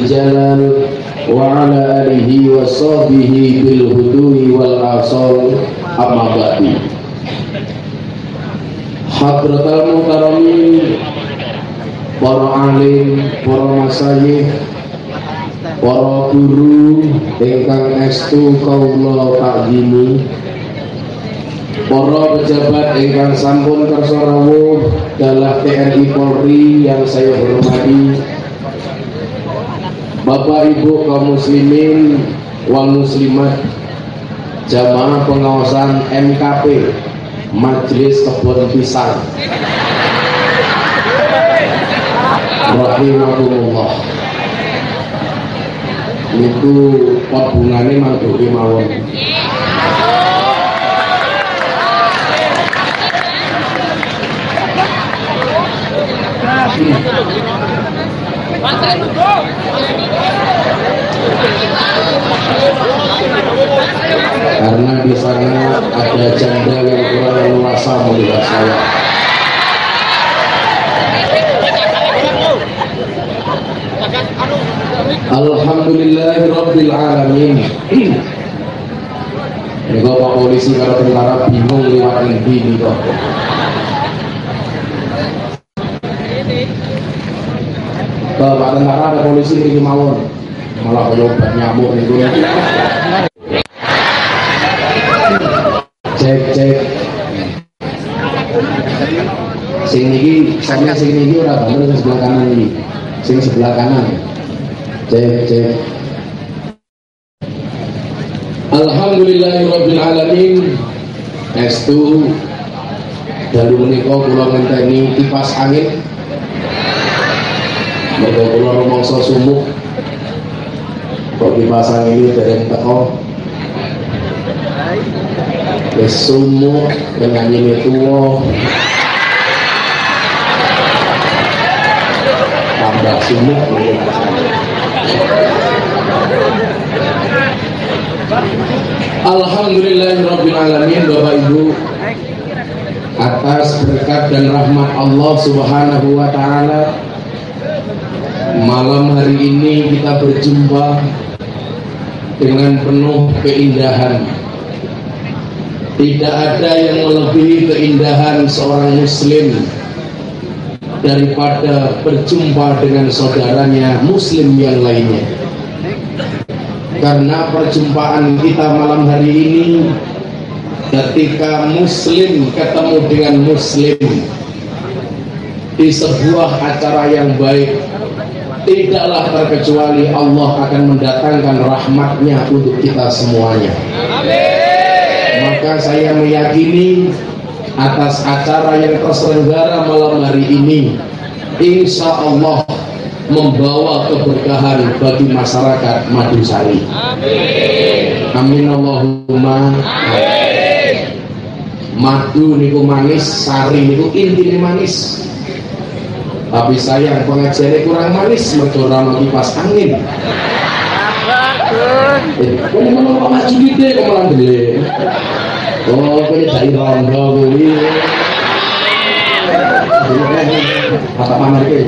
الجلال وعلى آله وصحبه بالهدوء والآصال أما بعد Hadratal Muhtaramin Para alim, para masayih Para guru Ingkang estu kaula takzimi Para pejabat ingkang sampun kersa rawuh dalah TNI Polri yang saya hormati Bapak Ibu kaum muslimin wal muslimat jamaah pengawasan MKP Majelis Kebun Pisang. Rahimahumullah Itu pot bunganya mangguki mawon karena di sana ada janda yang kurang luasa melihat saya. Alhamdulillahirabbil alamin. Ini Pak polisi kalau tentara bingung lewat ini kok. Ke Pak tentara ada polisi ini mawon. Malah kalau nyamuk itu cek cek. Sing niki saya sing niki ora bangun sing sebelah kanan ini. Sing sebelah kanan. Cek cek. Alhamdulillahirabbil alamin estu dalu menika kula ngenteni kipas angin. Mergo kula rumangsa sumuk kok kipas angin ini dereng teko. Kesumu dengan ini tua. Tambah sumuk Alhamdulillahirrabbilalamin Bapak Ibu. Atas berkat dan rahmat Allah subhanahu wa ta'ala malam hari ini kita berjumpa dengan penuh keindahan tidak ada yang melebihi keindahan seorang muslim daripada berjumpa dengan saudaranya muslim yang lainnya. Karena perjumpaan kita malam hari ini ketika muslim ketemu dengan muslim di sebuah acara yang baik tidaklah terkecuali Allah akan mendatangkan rahmatnya untuk kita semuanya. Amin. Maka saya meyakini atas acara yang terselenggara malam hari ini insya Allah membawa keberkahan bagi masyarakat Madusari. Amin. Amin Allahumma. Amin. Madu niku manis sari niku inti manis tapi sayang pengajarnya kurang manis mergo kipas angin Kau mau kok maju gitu kok malah gede. Oh, kau dari rondo kuwi. Apa pamer ke?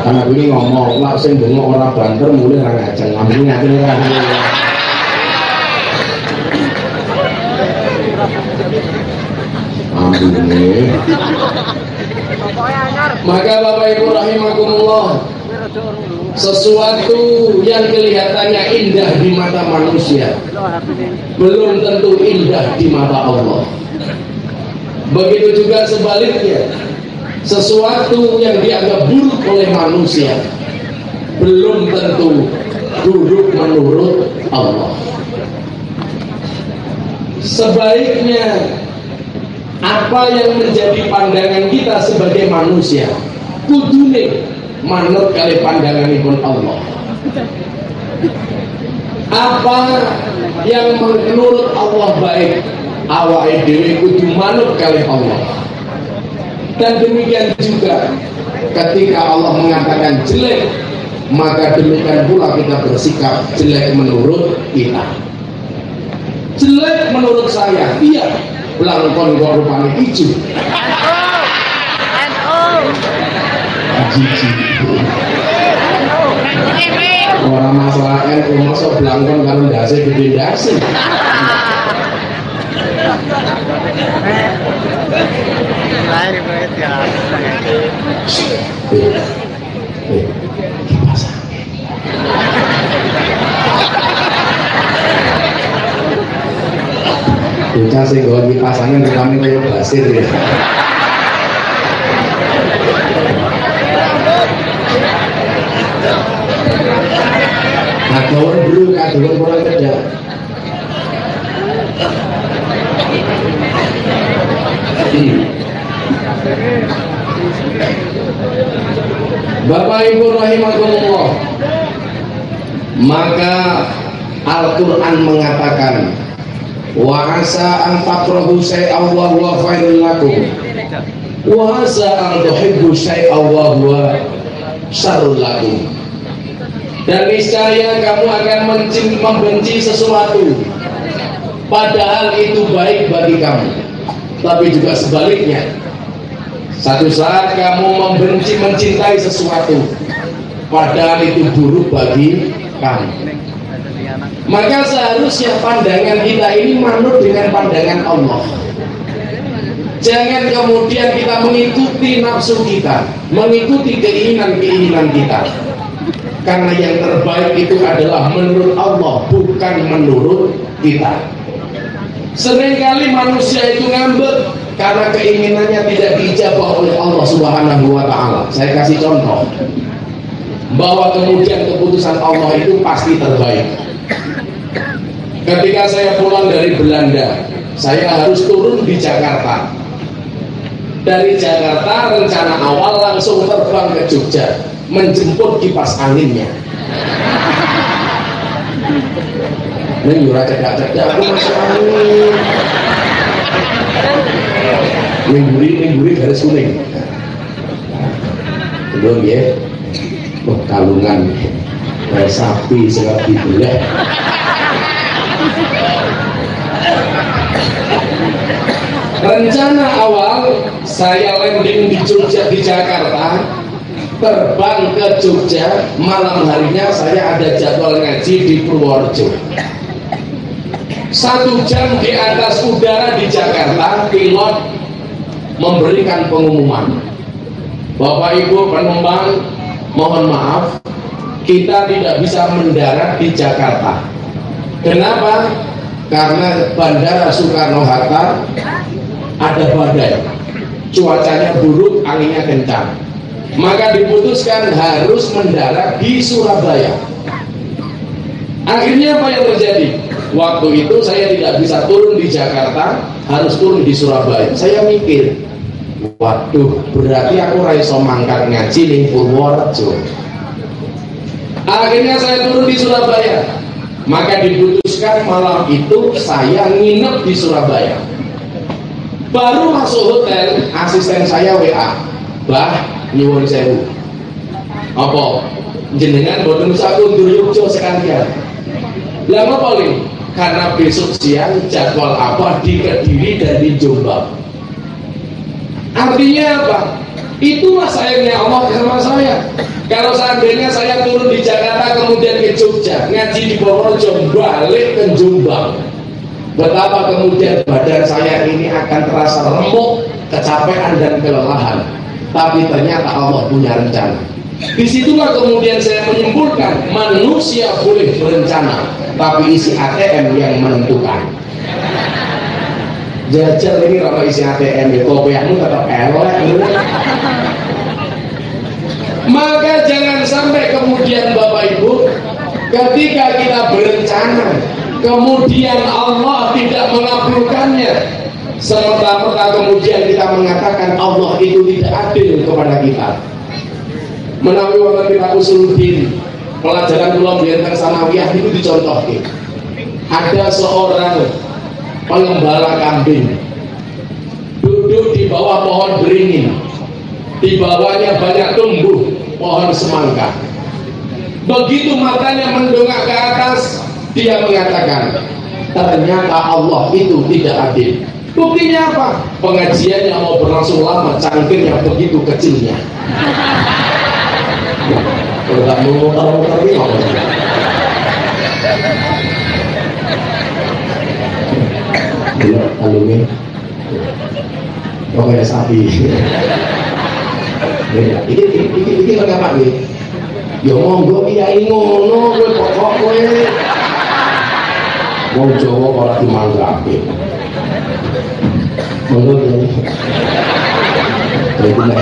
Karena gue ngomong, lah sing bengok orang banter mulai orang ngajeng, ngambil ngajeng orang. Amin. Maka Bapak Ibu rahimakumullah sesuatu yang kelihatannya indah di mata manusia belum tentu indah di mata Allah. Begitu juga sebaliknya sesuatu yang dianggap buruk oleh manusia belum tentu buruk menurut Allah. Sebaiknya apa yang menjadi pandangan kita sebagai manusia? Kudune manut kali pandangan pun Allah. Apa yang menurut Allah baik? Awal dhewe kudu manut kali Allah. Dan demikian juga ketika Allah mengatakan jelek maka demikian pula kita bersikap jelek menurut kita. Jelek menurut saya iya belangkon kok rupanya. Hijau orang masalah NU masuk belangkon kalau dasi gede dasi Bocah sing nggawa pasangan rupane kaya basir ya. Kagawon bro, kagawon ora kedak. Bapak Ibu rahimakumullah. Maka Al-Qur'an mengatakan wa asa an takrahu syai'an wa khairul lakum. Wa asa an tuhibbu syai'an wa lakum. Dan niscaya kamu akan membenci sesuatu. Padahal itu baik bagi kamu. Tapi juga sebaliknya. Satu saat kamu membenci mencintai sesuatu padahal itu buruk bagi kamu maka seharusnya pandangan kita ini manut dengan pandangan Allah. Jangan kemudian kita mengikuti nafsu kita, mengikuti keinginan-keinginan kita. Karena yang terbaik itu adalah menurut Allah, bukan menurut kita. Seringkali manusia itu ngambek karena keinginannya tidak dijawab oleh Allah Subhanahu wa taala. Saya kasih contoh bahwa kemudian keputusan Allah itu pasti terbaik. Ketika saya pulang dari Belanda, saya harus turun di Jakarta. Dari Jakarta rencana awal langsung terbang ke Jogja menjemput kipas anginnya. Ini yura cedak-cedak aku masuk angin. Mingguri, mingguri garis kuning. Belum ya? Oh, kalungan. Sapi segala dibelah. Rencana awal saya landing di Jogja di Jakarta, terbang ke Jogja, malam harinya saya ada jadwal ngaji di Purworejo. Satu jam di atas udara di Jakarta, pilot memberikan pengumuman. Bapak Ibu penumpang, mohon maaf, kita tidak bisa mendarat di Jakarta Kenapa? Karena Bandara Soekarno-Hatta ada badai. Cuacanya buruk, anginnya kencang. Maka diputuskan harus mendarat di Surabaya. Akhirnya apa yang terjadi? Waktu itu saya tidak bisa turun di Jakarta, harus turun di Surabaya. Saya mikir, waduh, berarti aku raiso mangkat ngaji di Purworejo. Akhirnya saya turun di Surabaya maka diputuskan malam itu saya nginep di Surabaya. Baru masuk hotel, asisten saya WA, bah nyuwun sewu. Apa? Jenengan boten usah kundur Yogyo sekalian. Lama paling karena besok siang jadwal apa di Kediri dan di Jombang. Artinya apa? Itulah sayangnya Allah sama saya. Kalau seandainya saya turun di Jakarta kemudian ke Jogja, ngaji di Purworejo, balik ke Jombang. Betapa kemudian badan saya ini akan terasa remuk, kecapean dan kelelahan. Tapi ternyata Allah punya rencana. Di situlah kemudian saya menyimpulkan manusia boleh berencana, tapi isi ATM yang menentukan. Jajal ini kalau isi ATM ya kopiahmu tetap elek. Maka jangan sampai kemudian Bapak Ibu ketika kita berencana kemudian Allah tidak mengabulkannya. Semerta-merta kemudian kita mengatakan Allah itu tidak adil kepada kita. Menawi waktu kita usuluddin pelajaran pulau bientang sanawiyah itu dicontohkan ada seorang pengembala kambing. Duduk di bawah pohon beringin. Di bawahnya banyak tumbuh pohon semangka. Begitu matanya mendongak ke atas dia mengatakan ternyata Allah itu tidak adil buktinya apa? pengajiannya mau berlangsung lama cangkirnya begitu kecilnya kalau mau ini sapi Ini, ini, ini, ini? Ya monggo kiai ngono kowe pokok kowe. Wong Jawa ora dimanggake. Monggo kiai. Iku nek.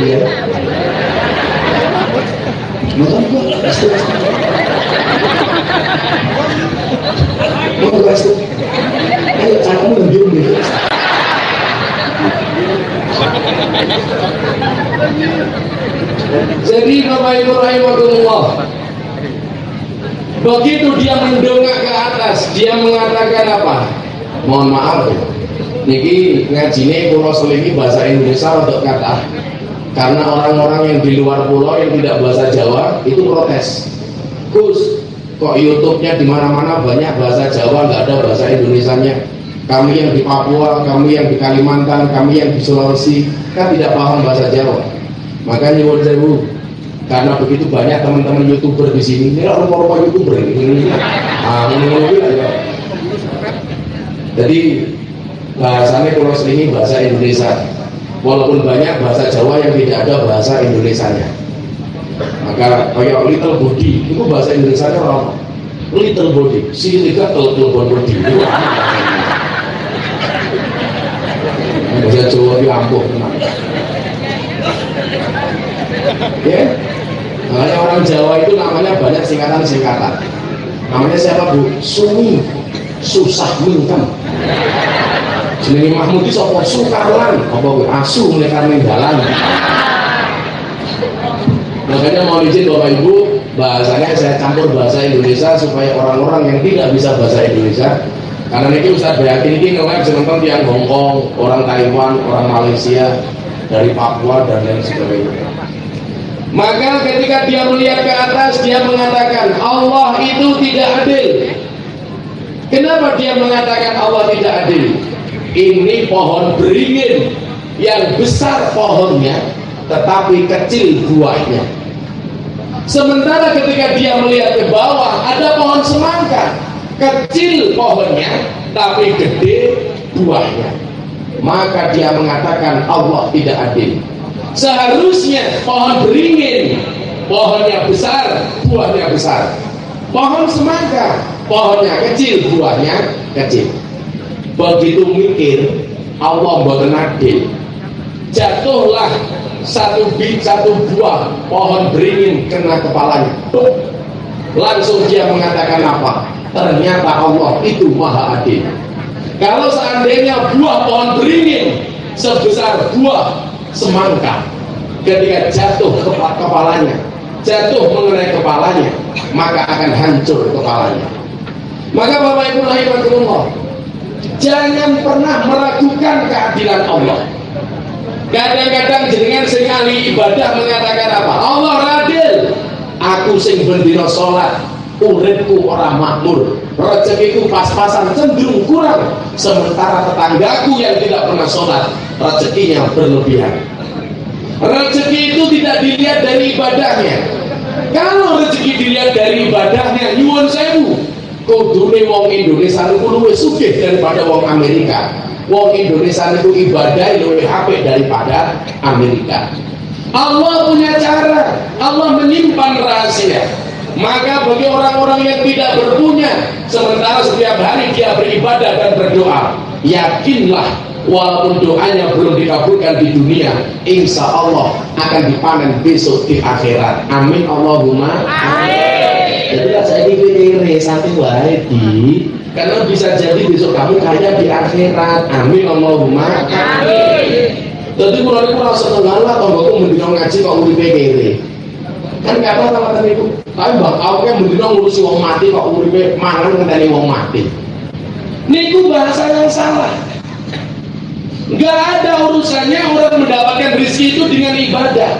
Ya. Ayo caramu nunjuk gitu. Jadi Bapak Ibu rahimahullah Begitu dia mendongak ke atas Dia mengatakan apa? Mohon maaf Niki ngajine pulau selingi bahasa Indonesia untuk kata Karena orang-orang yang di luar pulau yang tidak bahasa Jawa Itu protes Gus, kok YouTube-nya di mana-mana banyak bahasa Jawa, nggak ada bahasa Indonesia-nya kami yang di Papua, kami yang di Kalimantan, kami yang di Sulawesi kan tidak paham bahasa Jawa. Maka nyuwun sewu karena begitu banyak teman-teman youtuber di sini, ini rupa-rupa youtuber ini. Ah, ini ya. Jadi bahasanya kalau sini bahasa Indonesia, walaupun banyak bahasa Jawa yang tidak ada bahasa Indonesia-nya. Maka kayak little body itu bahasa Indonesia-nya apa? Little body, si little body. Itu bahasa Jawa di ampuh ya makanya orang Jawa itu namanya banyak singkatan-singkatan namanya siapa bu? Sumi susah minjem jenenge Mahmud itu apa? Sukarlan apa bu? Asu mereka dalan makanya mau izin Bapak Ibu bahasanya saya campur bahasa Indonesia supaya orang-orang yang tidak bisa bahasa Indonesia karena ini Ustaz Bayati ini ngeliat nonton yang Hongkong, orang Taiwan, orang Malaysia, dari Papua dan lain sebagainya. Maka ketika dia melihat ke atas dia mengatakan Allah itu tidak adil. Kenapa dia mengatakan Allah tidak adil? Ini pohon beringin yang besar pohonnya tetapi kecil buahnya. Sementara ketika dia melihat ke bawah ada pohon semangka kecil pohonnya tapi gede buahnya maka dia mengatakan Allah tidak adil seharusnya pohon beringin pohonnya besar buahnya besar. Pohon semangka pohonnya kecil buahnya kecil. Begitu mikir Allah buatan adil. Jatuhlah satu bit satu buah pohon beringin kena kepalanya. Langsung dia mengatakan apa? Ternyata Allah itu maha adil. Kalau seandainya buah pohon beringin sebesar buah semangka. Ketika jatuh ke kepalanya. Jatuh mengenai kepalanya maka akan hancur kepalanya. Maka Bapak Ibu rahimahullah jangan pernah meragukan keadilan Allah. Kadang-kadang jenengan sing ahli ibadah mengatakan apa? Allah adil aku sing bendino sholat uripku orang makmur. Rezekiku pas-pasan cenderung kurang sementara tetanggaku yang tidak pernah sholat rezekinya berlebihan. Rezeki itu tidak dilihat dari ibadahnya. Kalau rezeki dilihat dari ibadahnya nyuwun sewu. Kudune wong Indonesia lu luwih sugih daripada wong Amerika. Wong Indonesia itu ibadah lebih HP daripada Amerika. Allah punya cara. Allah menyimpan rahasia maka bagi orang-orang yang tidak berpunya sementara setiap hari dia beribadah dan berdoa yakinlah walaupun doanya belum dikabulkan di dunia insya Allah akan dipanen besok di akhirat. Amin Allahumma. Amin. Jadi lah saya dipikir satu di. Karena bisa jadi besok kamu kaya di akhirat. Amin Allahumma. Amin. Jadi mulai itu rasa nengalah kalau aku mendingan ngaji kok uripe kere kan gak apa sama itu tapi aku kan mendingan ngurusi wong mati kok uripe mangan ngenteni wong mati niku bahasa yang salah Gak ada urusannya orang mendapatkan rezeki itu dengan ibadah.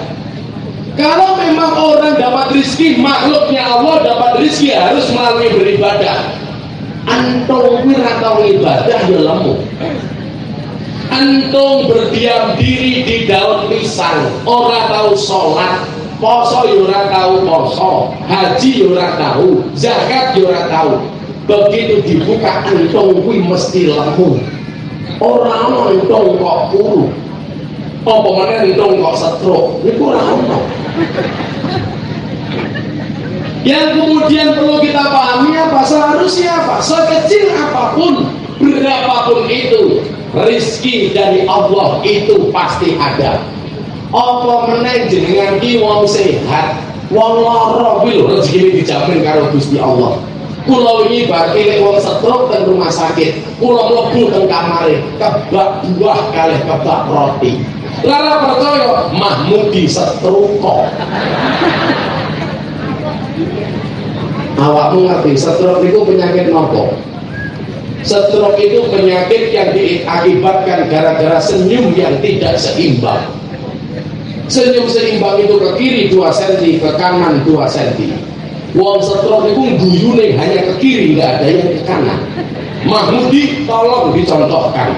Kalau memang orang dapat rezeki, makhluknya Allah dapat rezeki harus melalui beribadah. Antung atau ibadah ya lemu. Antung berdiam diri di daun pisang, orang tahu sholat, poso yura ya tahu poso, haji yura ya tahu, zakat yura tahu. Begitu dibuka antung kuwi mesti lemu orang ono entong kok puru. Apa mana entong kok setro ini kurang ono. Yang kemudian perlu kita pahami apa? Seharusnya apa? Sekecil apa pun berapapun itu rizki dari Allah itu pasti ada apa meneh jenengan ki wong sehat wong lara kuwi lho rezeki dijamin karo Gusti Allah Kulo ini berarti lek wong stroke teng rumah sakit, kulo mlebu teng kamare, kebak buah kali kebak roti. Lara percaya Mahmudi kok. Awakmu ngerti stroke itu penyakit nopo? Stroke itu penyakit yang diakibatkan gara-gara senyum yang tidak seimbang. Senyum seimbang itu ke kiri 2 cm, ke kanan 2 cm Wong setrok itu guyune hanya ke kiri, nggak ada yang ke kanan. Mahmudi tolong dicontohkan.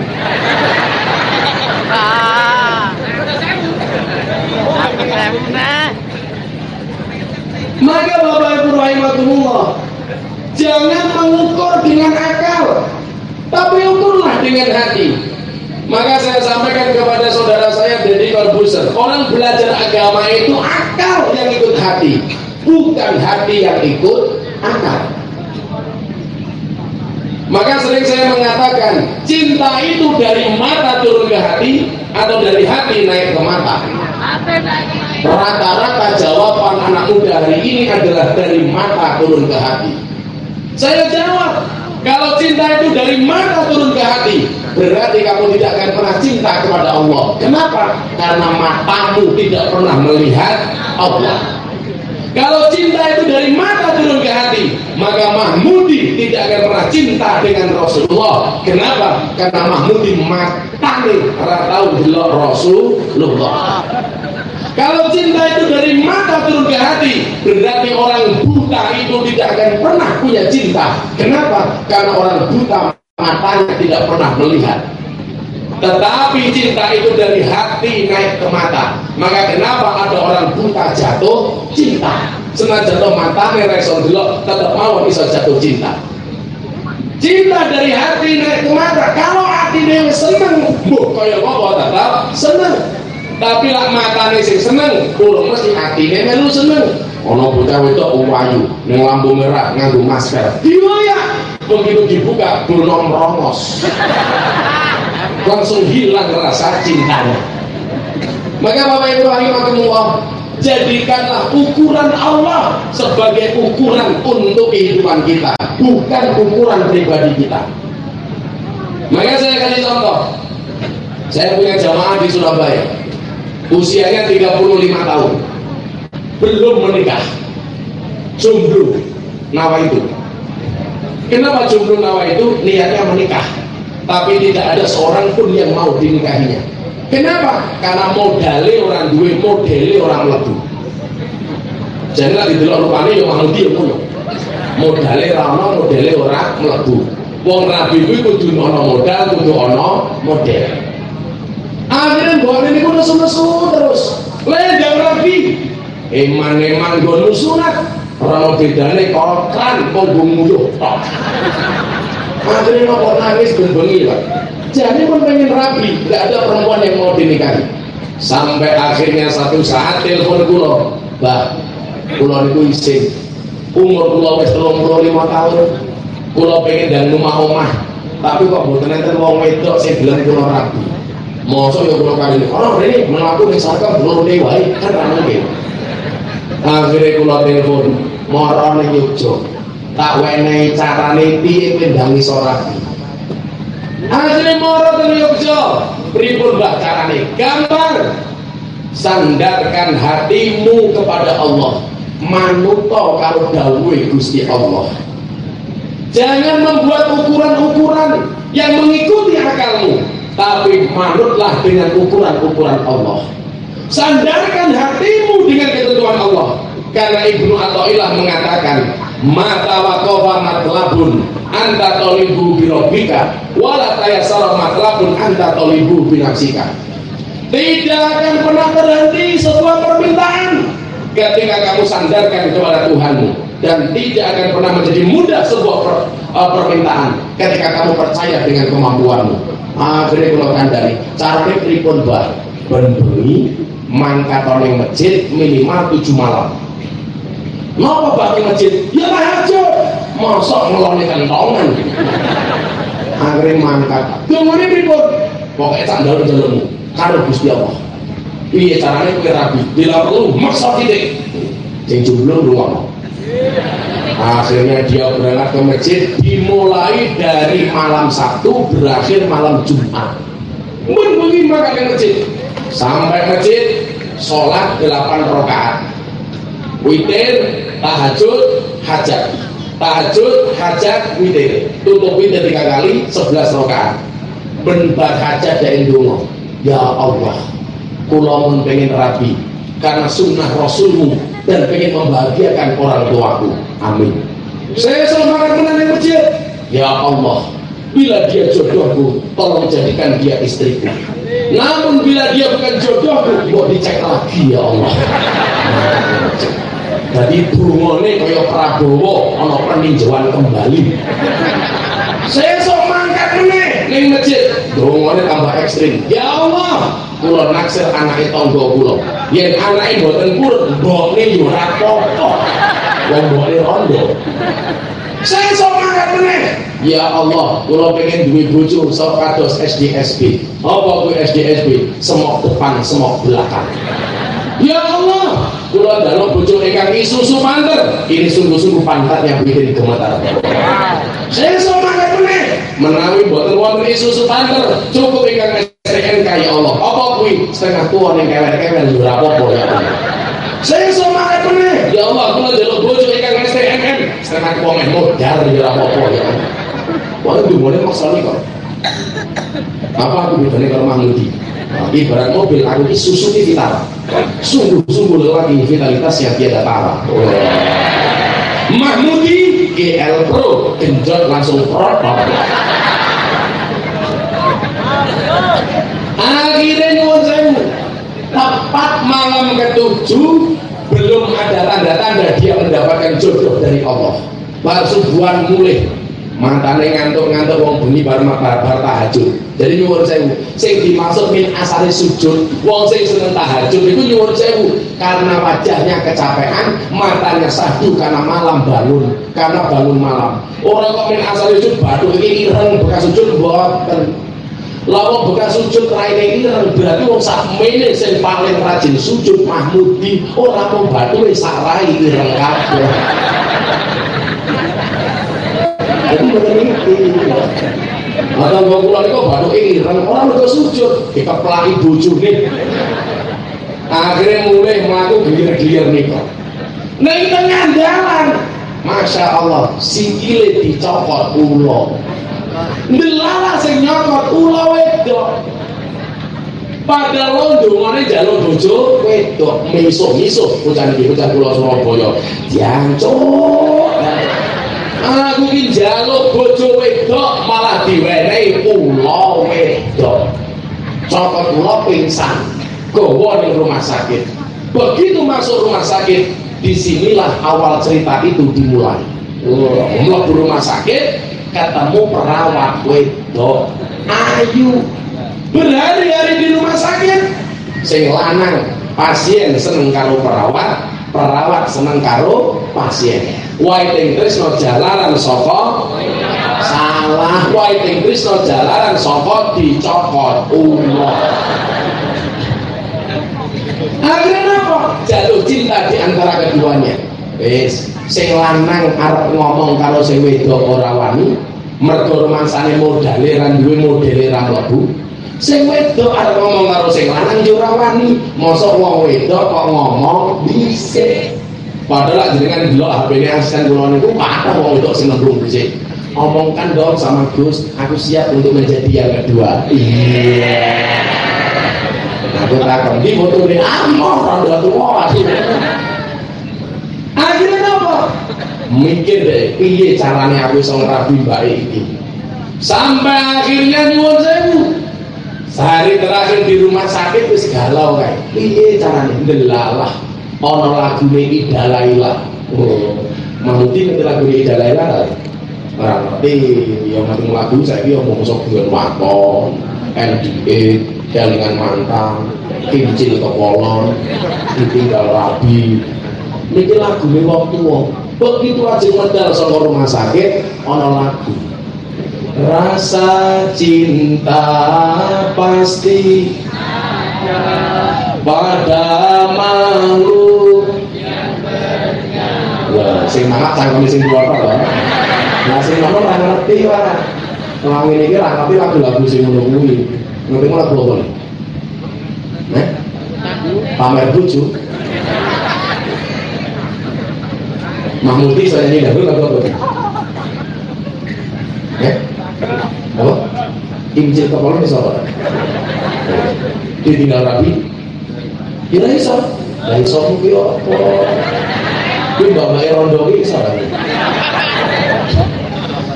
Maka Bapak Ibu rahimahumullah Jangan mengukur dengan akal Tapi ukurlah dengan hati Maka saya sampaikan kepada saudara saya Deddy Corbuzier. Orang belajar agama itu akal yang ikut hati bukan hati yang ikut akal. Maka sering saya mengatakan cinta itu dari mata turun ke hati atau dari hati naik ke mata? Rata-rata jawaban anak muda hari ini adalah dari mata turun ke hati. Saya jawab kalau cinta itu dari mata turun ke hati berarti kamu tidak akan pernah cinta kepada Allah kenapa? karena matamu tidak pernah melihat Allah kalau cinta itu dari mata turun ke hati, maka Mahmudi tidak akan pernah cinta dengan Rasulullah. Kenapa? Karena Mahmudi matane ratau delok Rasulullah. Kalau cinta itu dari mata turun ke hati, berarti orang buta itu tidak akan pernah punya cinta. Kenapa? Karena orang buta matanya tidak pernah melihat. Tetapi cinta itu dari hati naik ke mata. Maka kenapa ada orang buta jatuh cinta? Senajan jatuh mata nih reson dulu tetap mau bisa jatuh cinta. Cinta dari hati naik ke mata. Kalau hati dia seneng, bu kaya apa tetap seneng. Tapi lah mata sing seneng, kulo mesti hati nih melu seneng. Ono bocah wedok wayu, ning lampu merah nganggo masker. Dia ya begitu dibuka belum merongos langsung hilang rasa cintanya. Maka Bapak Ibu rahimahumullah jadikanlah ukuran Allah sebagai ukuran untuk kehidupan kita bukan ukuran pribadi kita. Maka saya kasih contoh. Saya punya jamaah di Surabaya. Usianya 35 tahun. Belum menikah. Jomblo. Nawa itu kenapa jomblo nawa itu niatnya menikah? Tapi tidak ada seorang pun yang mau dinikahinya. Kenapa? karena modalnya orang duwe modalnya orang lebu jadi lah didelok rupanya yang mau dia punya. Modalnya rana modalnya orang melebu wong rabi kuwi kudu ana modal kudu ana model. Akhirnya bawa ini pun nesu-nesu terus. Lendang rabi. Eman-eman gue nusunat orang bedane kokran kok gue nguyuh tok. Akhirnya nopo nangis ben bengi lah jadi pun pengen rapi nggak ada perempuan yang mau dinikahi. Sampai akhirnya satu saat telepon kulo bah kulo itu isin umur kulo wis lima tahun. Kulo pengen dan rumah omah. Tapi kok bukan enten wong wedok sing bilang kulo rapi Masa ya kulo kali ini. Orang ini melaku misalkan belum wae kan ra mungkin. Akhirnya kulo telepon moro ning Yogyakarta tak wenehi carane piye pendangi sorabi akhirnya moro teng Yogyo pripun mbah carane? Gampang sandarkan hatimu kepada Allah. Manuto kalau dawuhe Gusti Allah. Jangan membuat ukuran-ukuran yang mengikuti akalmu tapi manutlah dengan ukuran-ukuran Allah. Sandarkan hatimu dengan ketentuan Allah karena Ibnu Athaillah mengatakan mata wakofa matlabun anta tolibu birobika wala tayasara matlabun anta tolibu binafsika. Tidak akan pernah berhenti sebuah permintaan ketika kamu sandarkan kepada Tuhanmu. Dan tidak akan pernah menjadi mudah sebuah per, uh, permintaan ketika kamu percaya dengan kemampuanmu. Akhirnya kalau kandani cara pripun bah benbengi mangkat masjid minimal tujuh malam Napa bagi masjid? Ya tahajud. Masa ngeloni kentongan. Akhirnya mangkat. Dungane pripun? Pokoke sandal jalurmu karo Gusti Allah. Piye carane kowe rabi? Bila perlu maksa titik. Sing jomblo lunga. Akhirnya dia berangkat ke masjid dimulai dari malam Sabtu berakhir malam Jumat. Mun bengi makan masjid. Sampai masjid sholat 8 rakaat witir tahajud hajat. Tahajud hajat witir. Tutup witir tiga kali sebelas rakaat. Bentar hajat dari dungo. Ya Allah kulo pengen rapi karena sunnah rasulmu dan pengen membahagiakan orang tuaku. Amin. Saya semangat menanam masjid. Ya Allah bila dia jodohku tolong jadikan dia istriku. Namun bila dia bukan jodohku mau dicek lagi ya Allah jadi bungone kaya Prabowo ana peninjauan kembali. Saya sok mangkat meneh ning masjid. Dongane tambah ekstrim. Ya Allah kula naksir anake tangga kula. Yen anake mboten purut mbokne yo ora apa-apa. Wong mbokne rondo. Saya sok mangkat meneh Ya Allah, kula pengen duwe bojo sok kados SDSB. Apa kuwi SDSB? Semok depan, semok belakang. Ya kula dalem bojo ingkang isusu panter. Ini sungguh-sungguh pantatnya bikin gemetar. Saya semangat meneh. Menawi boten wonten isusu panter cukup ingkang STNK ya Allah. Apa kuwi? Setengah tua ning kewel-kewel yo ora apa-apa ya. Saya semangat meneh. Ya Allah kula njaluk bojo ingkang STNM setengah tua meh modar yo ora apa-apa ya. Wah, boleh maksudnya kok. Apa aku bedanya kalau Mahmudi? ibarat mobil aku ini susu ini Vitara sungguh-sungguh lagi vitalitas yang tiada tara oh. Mahmudi GL Pro. Genjot langsung produk akhirnya nyuwun saya. Tepat malam ketujuh belum ada tanda-tanda dia mendapatkan jodoh dari Allah. Baru subuhan mulai mantane ngantuk-ngantuk wong bengi bar bar tahajud. Jadi nyuwun sewu, sing dimaksud min asale sujud, wong sing seneng tahajud itu nyuwun sewu karena wajahnya kecapean, matanya sadu karena malam bangun, karena bangun malam. Orang kok min asale sujud batu iki ireng bekas sujud mboten. Lawan bekas sujud raine ireng berarti wong sak mene sing paling rajin sujud Mahmudi ora mau batu sak rai ireng kabeh itu ini atau mau pulang itu baru ini orang udah sujud pelai nih akhirnya mulai melaku gelir-gelir nih kok nah ini tengah jalan Masya Allah sikile dicopot ulo Delala sing nyokot ulo wedok pada londo mana jalur bojo wedok misuh-misuh bocah iki bocah kula Surabaya diancuk aku ki njaluk bojo wedok malah diwenehi kula wedok. Cokot kula pingsan gawa ning rumah sakit. Begitu masuk rumah sakit di sinilah awal cerita itu dimulai. Mlebu rumah sakit ketemu perawat wedok. Ayu berhari-hari di rumah sakit. Sing lanang pasien seneng karo perawat perawat seneng karo pasien waiting tresno jalanan saka salah. Waiting tresno jalanan saka dicokot umur akhirnya apa? Jatuh cinta di antara keduanya. Wis sing lanang arep ngomong karo sing wedok ora wani mergo romansane modale ra duwe modele ra mlebu sing wedok arep ngomong karo sing lanang yo ora wani. Mosok wong wedok kok ngomong dhisik. Padahal jenengan delok HP-ne asisten kula niku patah wong wedok sing nembrung dhisik. Omongkan dong sama Gus aku siap untuk menjadi yang kedua. Iya. Aku takon di foto ini amor rada tua akhirnya apa? Mikir deh piye caranya aku iso ngrabi mbak iki? Sampai akhirnya nyuwun sewu sehari terakhir di rumah sakit wis galau kayak piye caranya delalah ono lagu ini idalailah oh mamuti nanti lagu ini idalailah orang ngerti yang ngerti lagu saya ini ngomong sok dengan wakon NDA dengan mantan kincil kepolon ditinggal rabi. Ini lagu ini waktu begitu aja medal sama rumah sakit ono lagu Rasa cinta pasti pada makhluk Wah, sing mangat cangkeme sing dua apa Nah, sing ngono ora ngerti. Wong ngene iki ora ngerti lagu-lagu sing ngono kuwi. Ngerti lagu apa? Eh? Pamer bojo. Mahmudi saya ini dahulu lagu apa? Eh? Apa? Injil kepala bisa apa? Ditinggal rapi? Kira bisa? Lah iso kuwi apa? Kuwi mbak rondo iki iso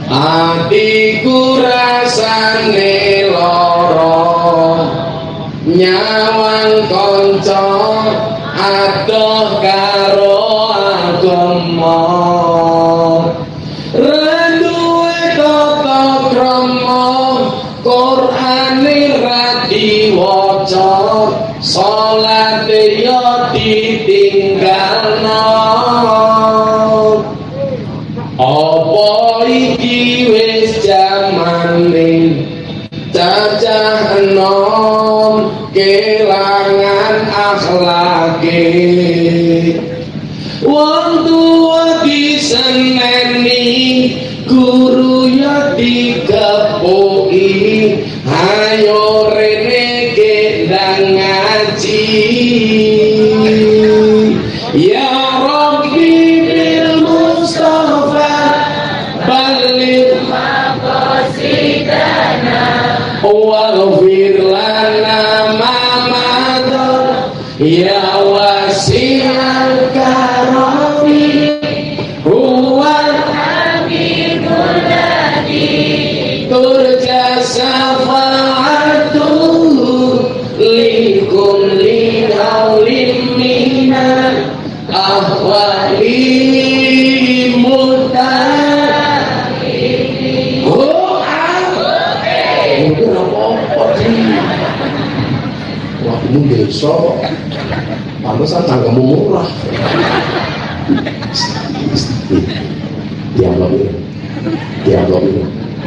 Atiku rasane loro nyawang kanca adoh karo agama Hola. Tanggamu murah. Ini, dialog ini.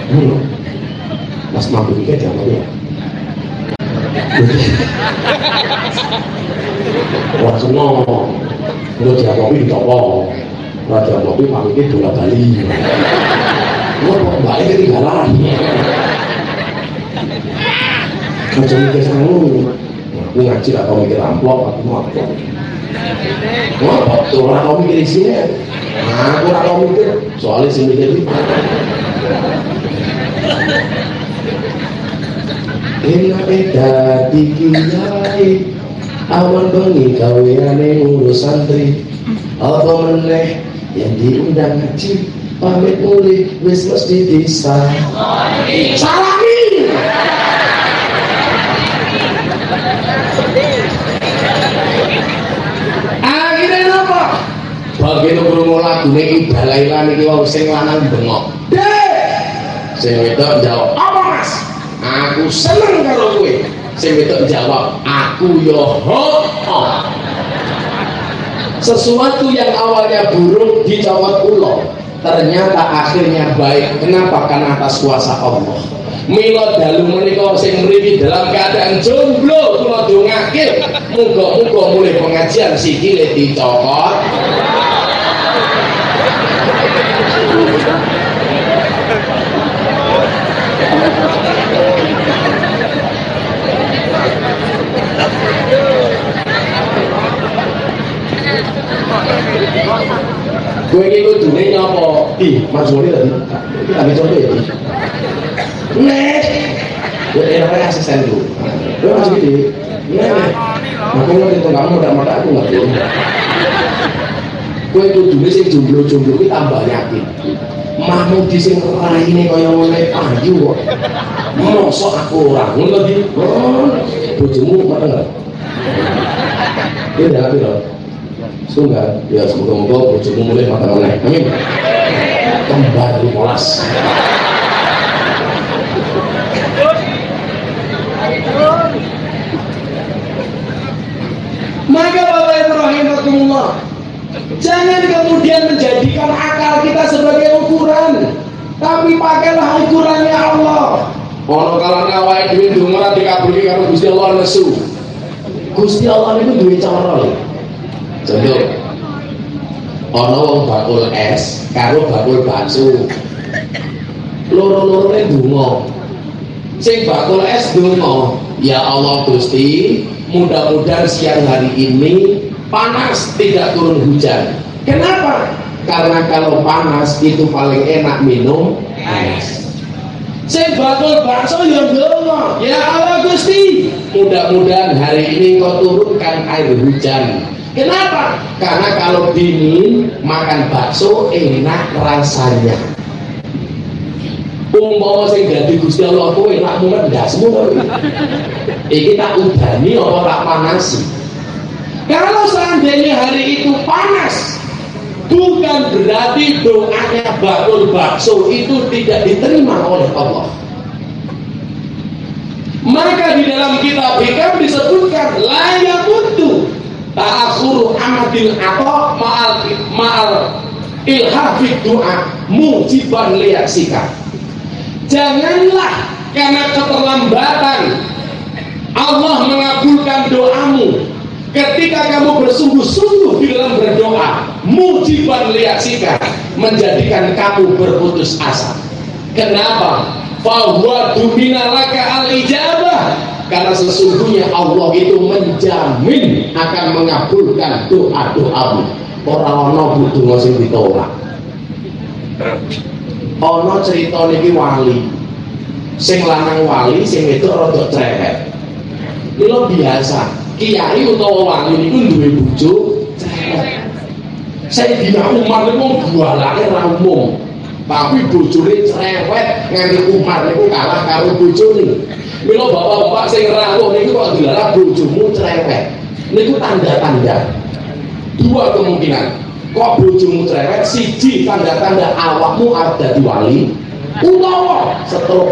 Hmm. Mas mampu ini dialog ya. Wah semua, lo dialog ini apa? Wah dialog ini pamiknya bola Bali. Wah kok balik ketinggalan. Macam mikir selalu. Aku ngaji lah kau mikir amplop, aku mau apa? Mau apa? Tuh orang kau mikir isinya. Nah, aku orang kau mikir. Soalnya sih mikir itu. Enak dadi kiai Awan bengi kawiane ngurus santri Apa meneh yang diundang ngaji Pamit mulih wis mesti bisa Salami Begitu krungu lagune Ibalailan iki wong sing lanang bengok. Dek. Sing wedok jawab, "Apa, Mas?" aku seneng karo kowe. Sing wedok jawab aku yo ho sesuatu yang awalnya buruk dicawat ulo ternyata akhirnya baik. Kenapa? Karena atas kuasa Allah. Milo dalu menika sing mriki dalam keadaan jomblo kula dongake. Muga-muga mulai pengajian sikile dicokot Gue ini kudune nyapa? Ih, Mas Joni tadi. Iki lagi contoh ya. Nek. Gue enaknya asisten dulu. Gue masih gede. Nek. Aku ngerti tuh kamu udah mata aku ngerti. Gue kudune sing jomblo-jomblo iki tambah yakin. Mahmud di sing raine kaya ngene payu kok. Mosok aku ora ngono di. Bojomu mana? Iya, jangan bilang. Sungguh, ya semoga-moga bojomu mulai mata oleh. Amin. Kembar 15. Maka Bapak Ibu rahimahumullah, jangan kemudian menjadikan akal kita sebagai ukuran, tapi pakailah ukurannya Allah. Ono kalane awake dhewe ndonga ora dikabulke karo Gusti Allah nesu. Gusti Allah niku duwe cara. Contoh, ono wong bakul es karo bakul bakso. Loro-lorone donga. Sing bakul es donga, ya Allah Gusti, mudah-mudahan siang hari ini panas tidak turun hujan. Kenapa? Karena kalau panas itu paling enak minum es. Sing bakul bakso ya donga, ya Allah Gusti, mudah-mudahan hari ini kau turunkan air hujan. Kenapa? Karena kalau dingin makan bakso enak rasanya. Umpama sing dadi Gusti Allah kowe enak mumet ndasmu kowe. Iki tak udani apa tak panasi. Kalau seandainya hari itu panas, bukan berarti doanya bakul bakso itu tidak diterima oleh Allah. Maka di dalam kitab hikam disebutkan layak untuk ta'akhuru amadil atau ma'al ma'al ilhafid doa mujiban liaksika janganlah karena keterlambatan Allah mengabulkan doamu ketika kamu bersungguh-sungguh di dalam berdoa mujiban liaksika menjadikan kamu berputus asa. Kenapa? bahwa duminalaka al-ijabah. Karena sesungguhnya Allah itu menjamin akan mengabulkan doa-doamu. Orang ono butuh sing ditolak. Ono cerita niki wali. Sing lanang wali sing itu rada cerewet. Lho biasa kiai utawa wali niku duwe bojo cerewet saya dina Umar niku bualake ra umum tapi bojone cerewet nganti Umar niku kalah karo bojone Mila bapak-bapak sing rawuh niku kok dilarang bojomu cerewet. Niku tanda-tanda. Dua kemungkinan. Kok bojomu cerewet siji tanda-tanda awakmu arep dadi wali utawa setruk.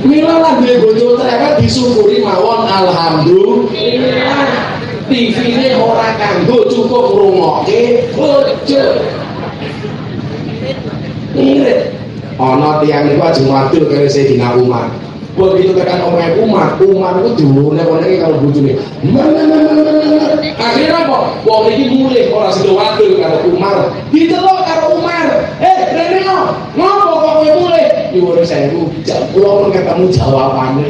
Mila lagi bojo cerewet disyukuri mawon alhamdulillah. TV ini ora kanggo cukup ngrungokke bojo. Irit. Ana tiyang niku ajeng wadul karo Sayyidina Umar. Begitu tekan omahe Umar, Umar itu diwone-wone karo bojone. Akhirnya apa? Wong iki mulih ora sida wadul karo Umar. Ditelok karo Umar. Eh, rene ngopo kok kowe mulih? Nyuwun sewu, kula pun ketemu jawabane.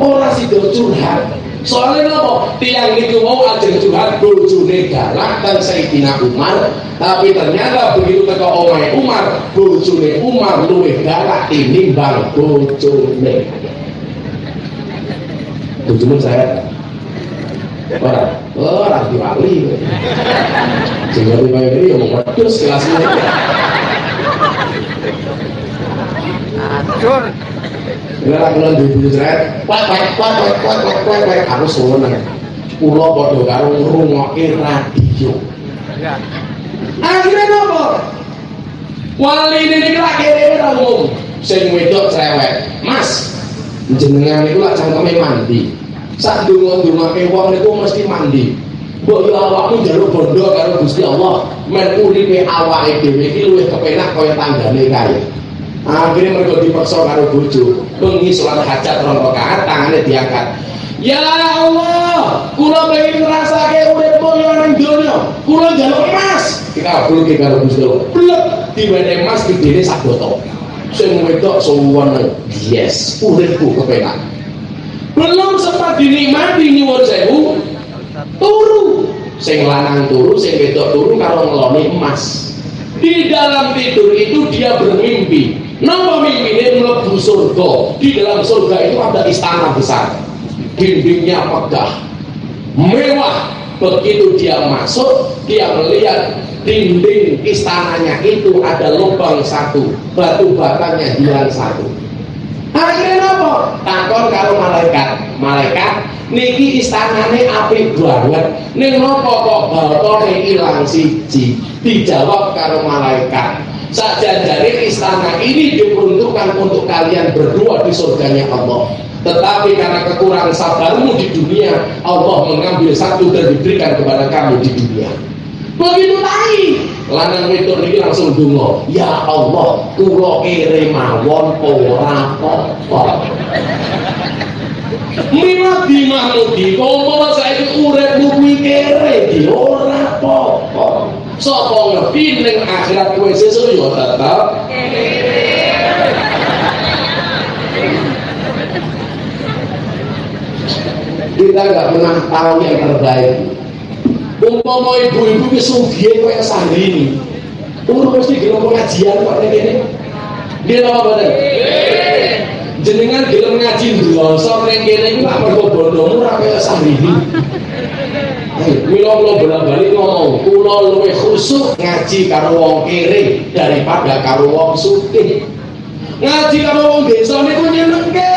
Ora sida curhat, Soalnya apa? Tiang itu mau ajeng curhat bojone galak dan Sayyidina Umar, tapi ternyata begitu teko omai Umar, bojone Umar luwih galak tinimbang bojone. Bojomu saya Ora, ora diwali. Ngerti kaya ngene ya mau wedhus kelasnya. Aduh. Ora kula duwe bojo kuat kuat kuat kuat kuat kuat kuat aku seneng. Kula padha karo ngrungokke radio. akhirnya apa wali ini ini lagi ini umum sing wedok cerewet mas jenengan itu lah cangkeme mandi. Saat dungo-dungo wong itu mesti mandi Mbok yo awakmu njaluk bondo karo Gusti Allah, men uripe awake dhewe iki luwih kepenak kaya tanggane kae. Akhirnya mereka dipaksa karo bojo, bengi salat hajat rong rakaat tangane diangkat. Ya Allah, kula pengen ngrasake urip mulya ning donya. Kula njaluk emas. Dikabulke karo Gusti Allah. Blek diwene emas gedene sak botol. Sing wedok suwon yes, uripku kepenak. Belum sempat dinikmati nyuwun sewu, turu. Sing lanang turu sing wedok turu karo ngeloni emas. Di dalam tidur itu dia bermimpi nama mimpinya melebu surga? Di dalam surga itu ada istana besar. Dindingnya megah. Mewah. Begitu dia masuk dia melihat dinding istananya itu ada lubang satu batu batanya hilang satu akhirnya apa? takon kalau malaikat. Malaikat niki istanane apik banget. Ning napa kok balkone ilang siji? Dijawab karo malaikat. Saja dari istana ini diperuntukkan untuk kalian berdua di surganya Allah. Tetapi karena kekurangan sabarmu di dunia Allah mengambil satu dan diberikan kepada kamu di dunia. Begitu lagi lanang itu ini langsung dungo ya Allah kulo kere mawon ora apa Mila di mahmudi Komo saiki urip kuwi kere di ora apa-apa. Sapa ngerti ning akhirat kowe sesuk ya tetep kita nggak pernah tahu yang terbaik umpama ibu-ibu ke sugih kayak sandi ini urus mesti gelem pengajian kok ini dia apa badan jenengan gelem ngaji ndloso ning kene iki lak mergo bondomu ora kaya sahrihi Mila kula bolak-balik ngomong, kula luwih khusuk ngaji karo wong kere daripada karo wong sugih. Ngaji karo wong desa niku nyenengke.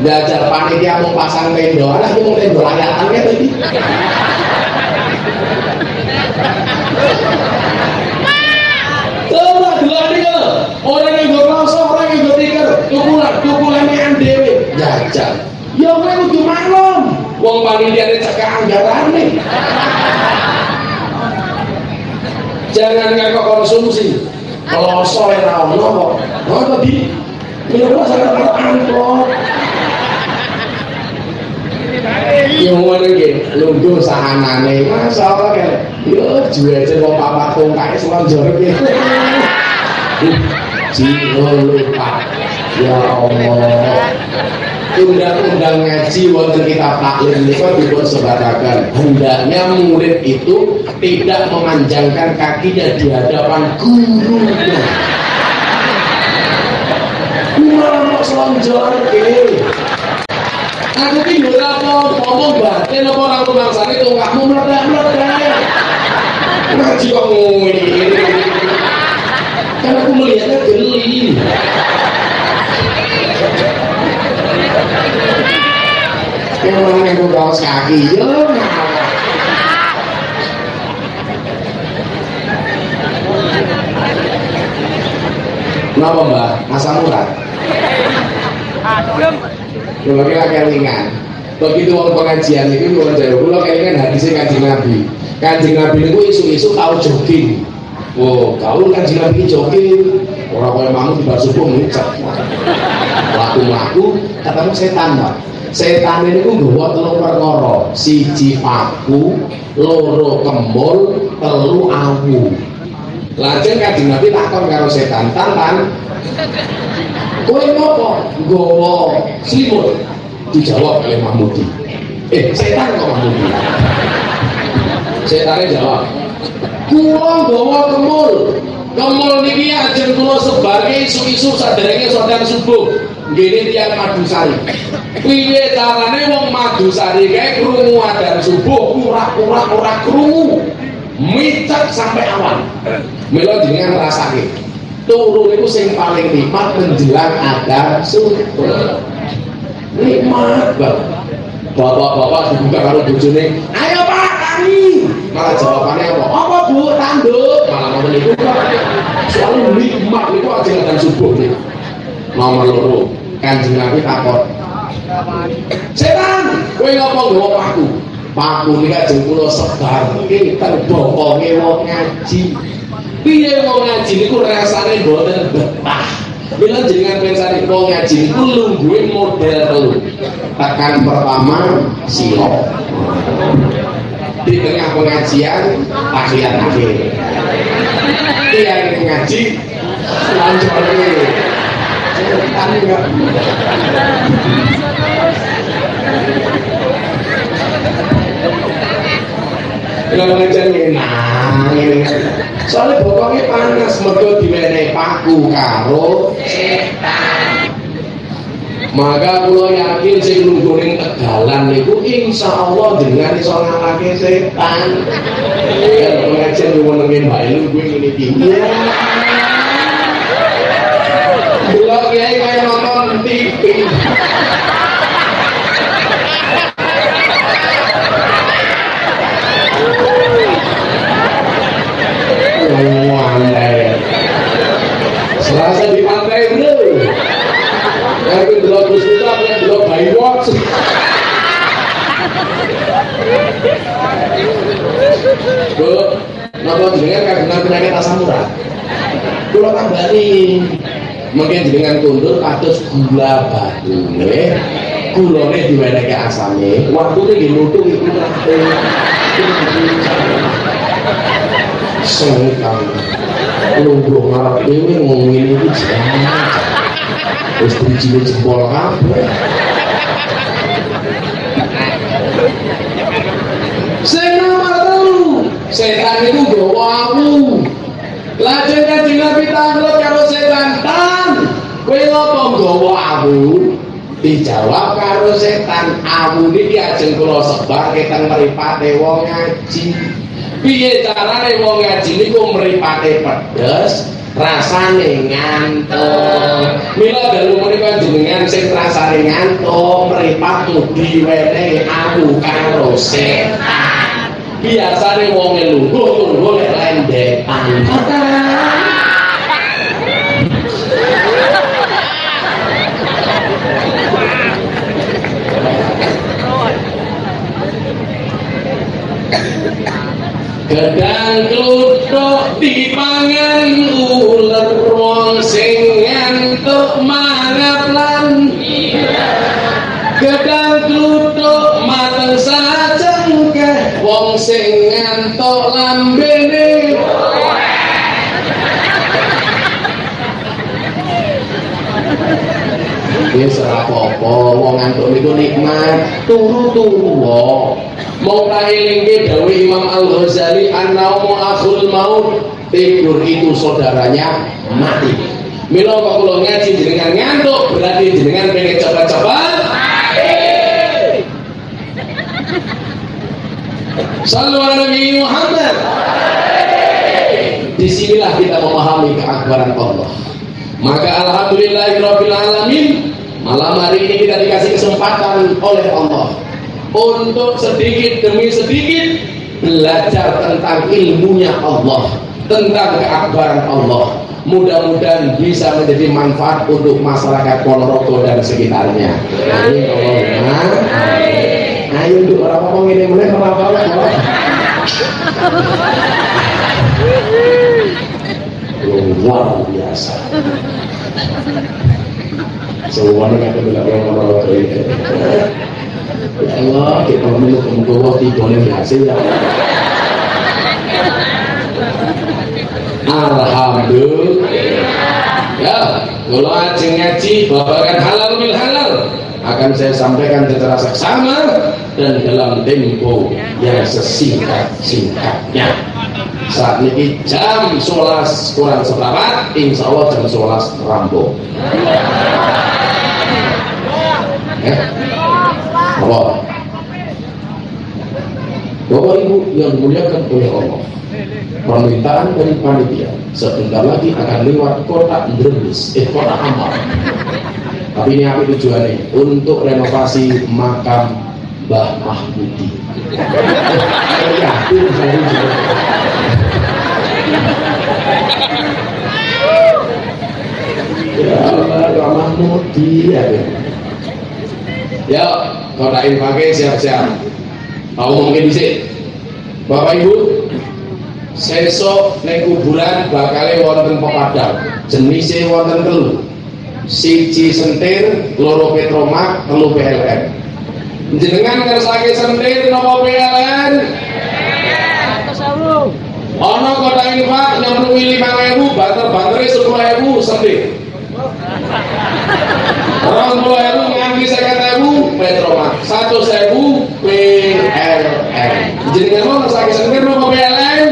belajar panitia mau pasang tenda. Alah mau tenda. Layatan ya tadi coba ini kalau orang yang gue rasa orang yang gue tikar. Tukulan tukulan yang dewe. Jajal ya gue kudu maklum wong panitia ini cekak anggaran nih. Jangan ngekok konsumsi. Kalau sore rawon kok oh tadi minum sangat angkot gitu kan yo ya Jiro lupa Ya Allah undang-undang ngaji wonten kitab taklim niku dipun sebatakan hendaknya murid itu tidak memanjangkan kakinya di hadapan gurunya malah mau selonjorke aku ki ora apa ngomong batin apa ora rumangsane tungkakmu meledak-meledak ngaji kok ngene kan aku melihatnya geli Yang yang kaos kaki, yo Kenapa mbak? Masa murah? Kalau kita kelingan Begitu orang pengajian itu Kalau jauh Kalau kelingan hadisnya kajian Nabi. Kajian Nabi itu isu-isu tahu jogging. Oh, kau kajian Nabi jogging Orang-orang mamu di bar subuh ngucap. Laku-laku Katamu setan mbak setan ini ku nggawa telu perkara. Siji paku loro kembul telu awu. Lajeng kanjeng Nabi takon karo setan tantan kowe ngopo nggawa selimut dijawab oleh Mahmudi eh setan kok Mahmudi setannya jawab kula nggawa kemul Kemul niki ajeng kula sebarke isu-isu saderenge sodan subuh. Gini tiang Madusari. Piye carane wong Madusari kae krungu adzan subuh ora-ora ora krungu. Micet sampai awan. Mila jenengan rasake. Turu niku sing paling nikmat menjelang adzan subuh. Nikmat banget. Bapak-bapak dibuka karo bojone, "Ayo Pak, kami." Malah jawabannya apa? Apa Bu? Tanduk. Malah ngomong itu selalu nikmat itu aja dan subuh nih. Nomor loro, kanjeng Nabi takut. Setan, kowe ngopo nggawa paku? Paku ini kan kula sebarke terbokonge wong ngaji. Piye wong ngaji niku rasane mboten betah. Bila jenengan pensari wong ngaji niku lungguhe model telu. Tekan pertama silo di tengah pengajian akhir akhir yang ngaji lanjut cepetan enggak kalau ngajar ini. Soalnya bokongnya panas mereka diwenehi paku karo setan. Maka kula yakin sing nungguning tegalan niku insyaallah dengan iso ngalahke setan. Ya pengajian nyuwun Mbak Ilu kuwi ngene iki. Kula kiai kaya nonton TV Selasa di pantai bro Aku delok Gus Miftah, aku delok Baywatch. Bu, napa jenengan kagungan penyakit asam urat? Kula tambani. Mungkin jenengan kundur kados gula batune. Gulane diwenehke asame. Waktune nggih nuthuk iku. Sengkang. Lungguh ngarep dhewe ngomongin iki jangan. Terus biji jempol kabeh. Sing nomor setan itu gawa aku. Lajeng kanjeng Nabi tanglet karo setan, "Tan, kowe apa gawa aku?" Dijawab karo setan, "Aku niki ajeng kula sebar keteng mripate wong ngaji." Piye carane wong ngaji niku mripate pedes, rasane ngantuk. Mila dalu menika jenengan sing rasane ngantuk mripat mugi wene aku karo setan. Biasane wong lungguh lungguh lendekan Gedang kluthuk dipangan ular wong sing ngantuk mangap lan Gedang kluthuk mateng sajengkeh wong sing ngantuk lambene Wis ora apa-apa, wong ngantuk niku nikmat, turu-turu wae. Mau tahilingke dawe Imam Al-Ghazali An-naumu akhul maut Tidur itu saudaranya mati Mila kula ngaji jenengan ngantuk berarti jenengan pengen cepat-cepat. Sallu ala Nabi Muhammad. Di sinilah kita memahami keakbaran Allah. Maka alhamdulillahirabbil alamin malam hari ini kita dikasih kesempatan oleh Allah untuk sedikit demi sedikit belajar tentang ilmunya Allah, tentang keakbaran Allah. Mudah-mudahan bisa menjadi manfaat untuk masyarakat Ponorogo dan sekitarnya. Amin Allahumma. Ayo untuk orang ngomong ini mulai apa apa Luar biasa. Semuanya kata bilang orang Ponorogo ini. Ya Allah, kita kemudian tiga boleh berhasil ya. Alhamdulillah. Ya, kalau ajeng ngaji babakan halal bil halal. akan saya sampaikan secara seksama dan dalam tempo yang sesingkat-singkatnya saat ini jam 11 kurang seperempat insya Allah jam 11 rambo eh? Apa? Bapak Ibu yang dimuliakan oleh Allah permintaan dari panitia sebentar lagi akan lewat kota Dremis eh kota Amal. Tapi ini apa tujuannya? Untuk renovasi makam Mbah Mahmudi. Ya saya ya Allah Mbah Mahmudi ya. Ya kota pakai siap-siap. Mau mungkin di Bapak Ibu sesok neng kuburan bakal wonten pepadang. Jenisnya wonten telu. Siji sentir loro petromak telu PLN jenengan ngersake sentir nopo PLN ono kota infak nyemplungi lima ribu banter banternya sepuluh ribu sentir orang puluh ribu nganti sekian ribu petromak satu ribu PLN jenengan mau ngersake sentir nopo PLN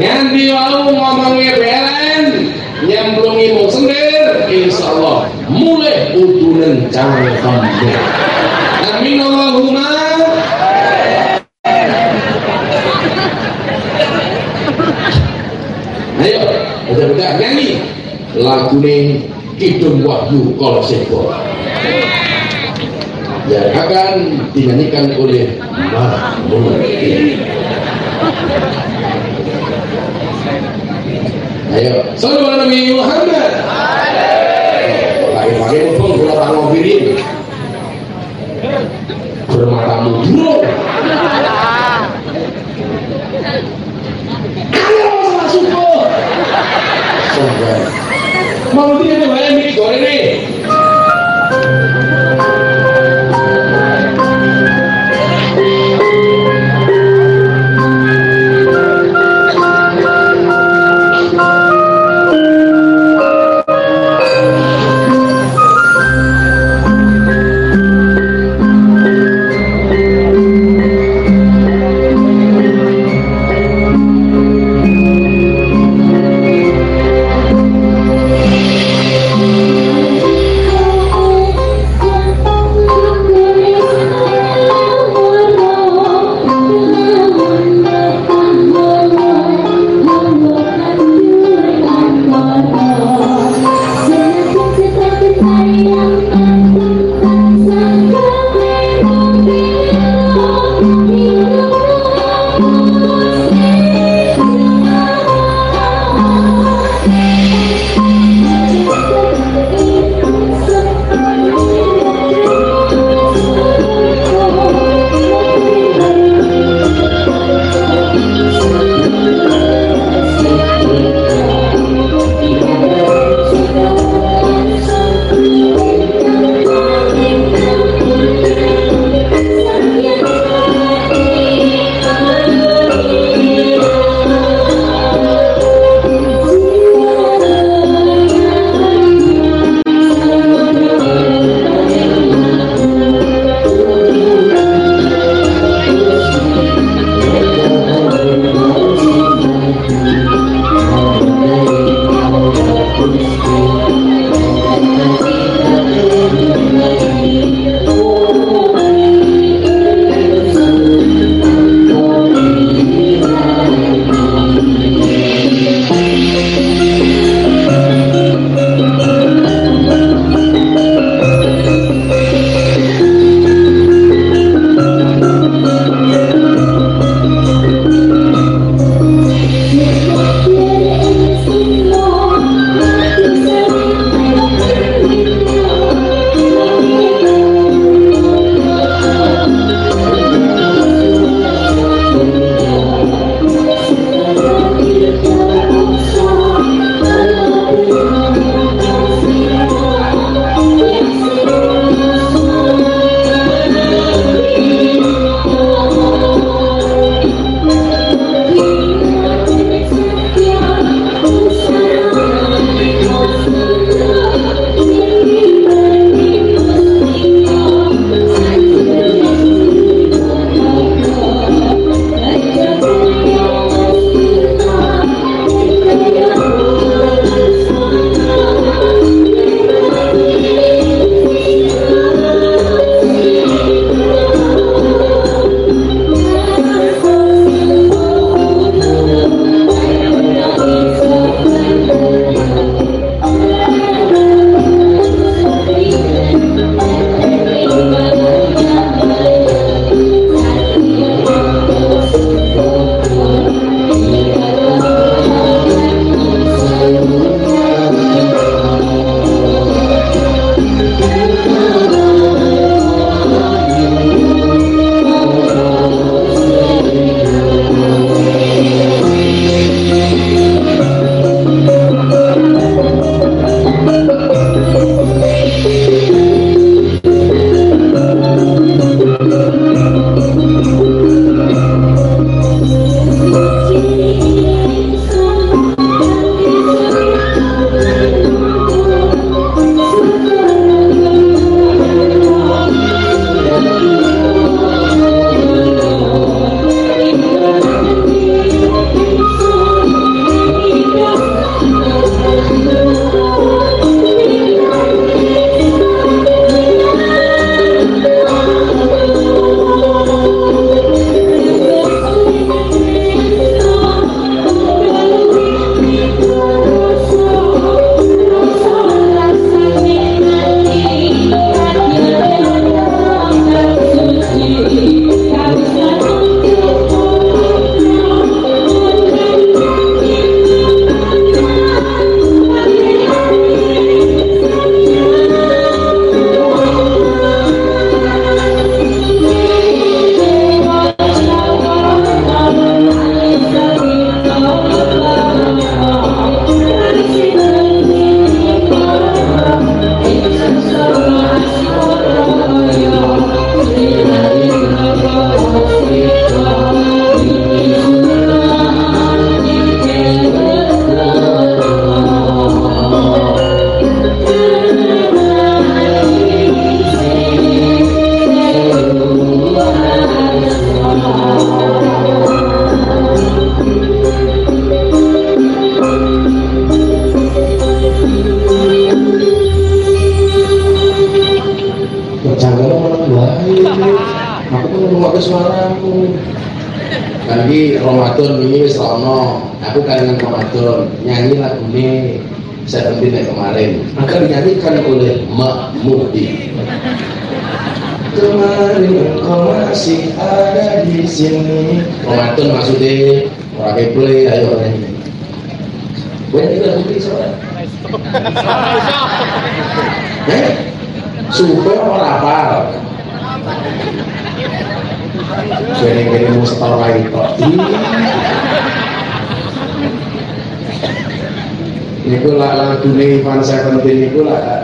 Nganti walau ngomongnya belen nyemplungi mau sendir insya Allah mulai utunan cangkem amin Allahumma ayo udah-udah nyanyi lagu ini Kidung Wahyu kalau sebol yang akan dinyanyikan oleh Mahmud Ayo, sallu ala Nabi Muhammad. Lagi-lagi mumpung kula tak ngopirin. Bermatamu dulu. Ayo salah subuh. Sobat. Mau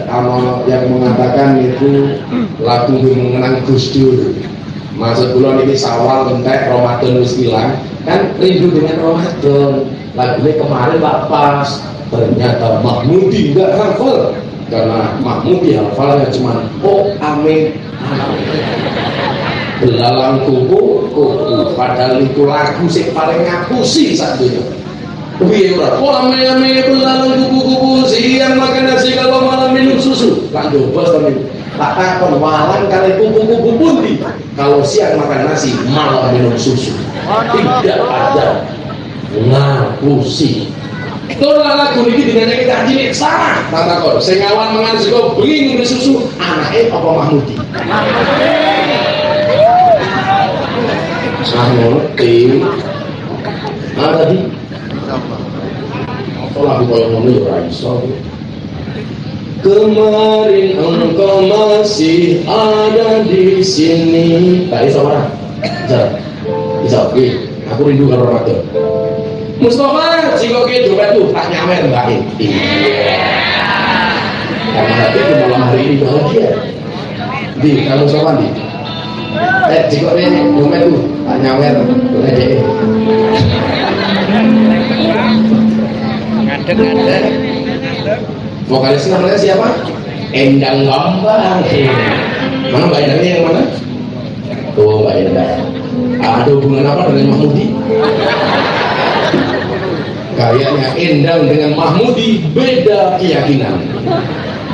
dia tuh bayang ini goreng nih. Gus Dur maksud kula niki sawal entek Ramadan wis ilang kan rindu dengan Ramadan. Lagunya kemarin tak pas. Ternyata Mahmudi enggak hafal. Karena Mahmudi hafalnya cuma oh amin. Belalang kuku kuku. Padahal itu lagu sih paling ngapusi itu Piye ora? Oh ame-ame belalang kuku-kuku siang makan nasi kalau malam minum susu. Tak coba tapi tak takon walang kali kuku-kuku pundi kalau siang makan nasi malam minum susu. Tidak ada. Ngapusi Itulah lagu ini dengan kita jadi salah. Tak takon. Ngawal mangan sego bengi ngombe susu. Anaknya apa Mahmudi. Saya ngerti nah tadi kalau ngomong ya raiso Kemarin engkau masih ada di sini. Tak. Bisa. Bisa. Oke. Aku rindu karo Ramadan. Mustafa, jika kita dompet tuh tak nyawer mbak Karena nanti ke malam hari ini bahagia. Di, kamu sama di. Eh, jika ini dompet tuh tak nyawer, deh. Ngadek-ngadek vokalis namanya siapa? Endang Bambang mana Mbak Endangnya yang mana? Oh Mbak Endang. Ada hubungan apa dengan Mahmudi? Kayaknya Endang dengan Mahmudi beda keyakinan.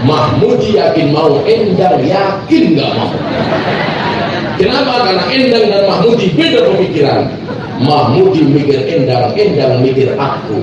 Mahmudi yakin mau Endang yakin nggak mau. Kenapa? Karena Endang dan Mahmudi beda pemikiran. Mahmudi mikir Endang Endang mikir aku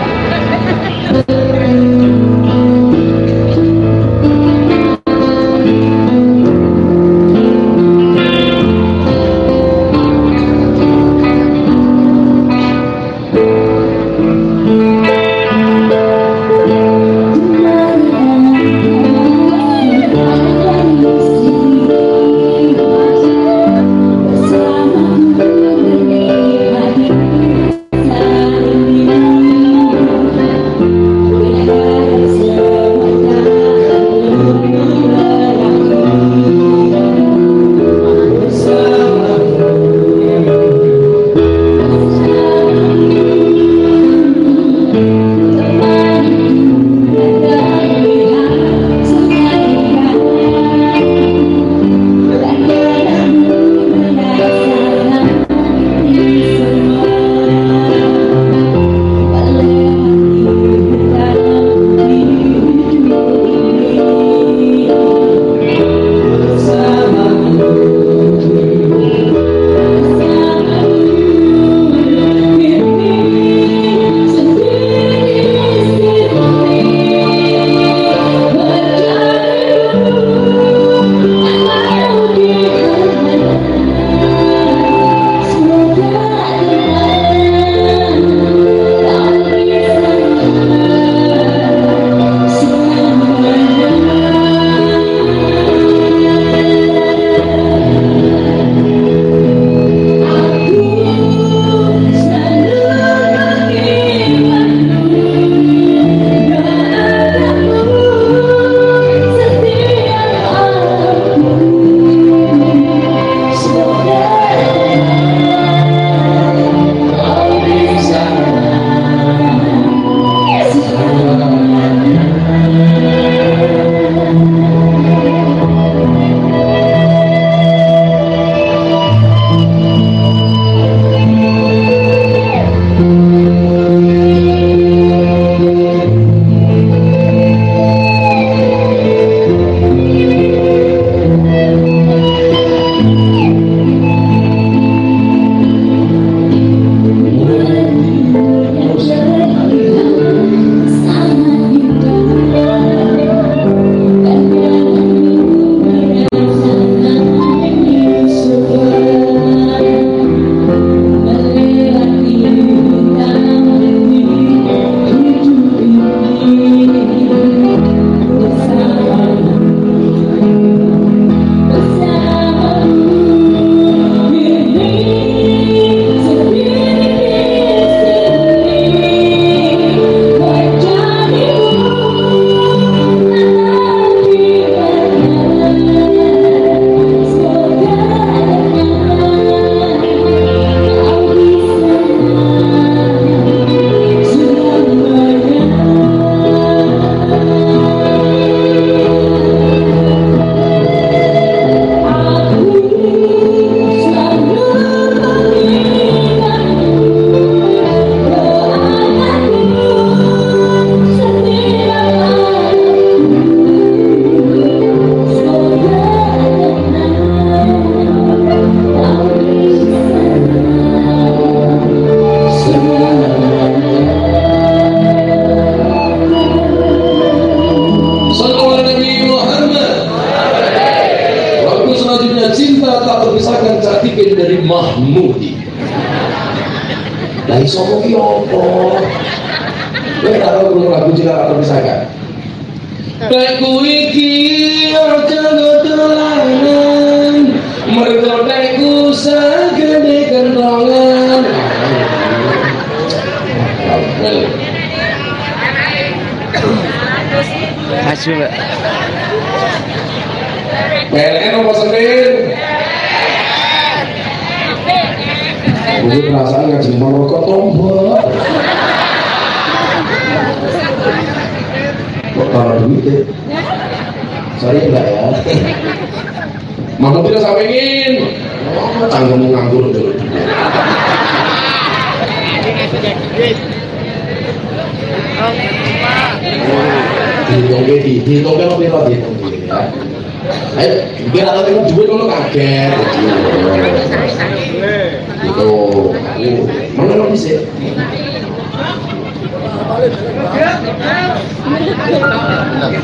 atau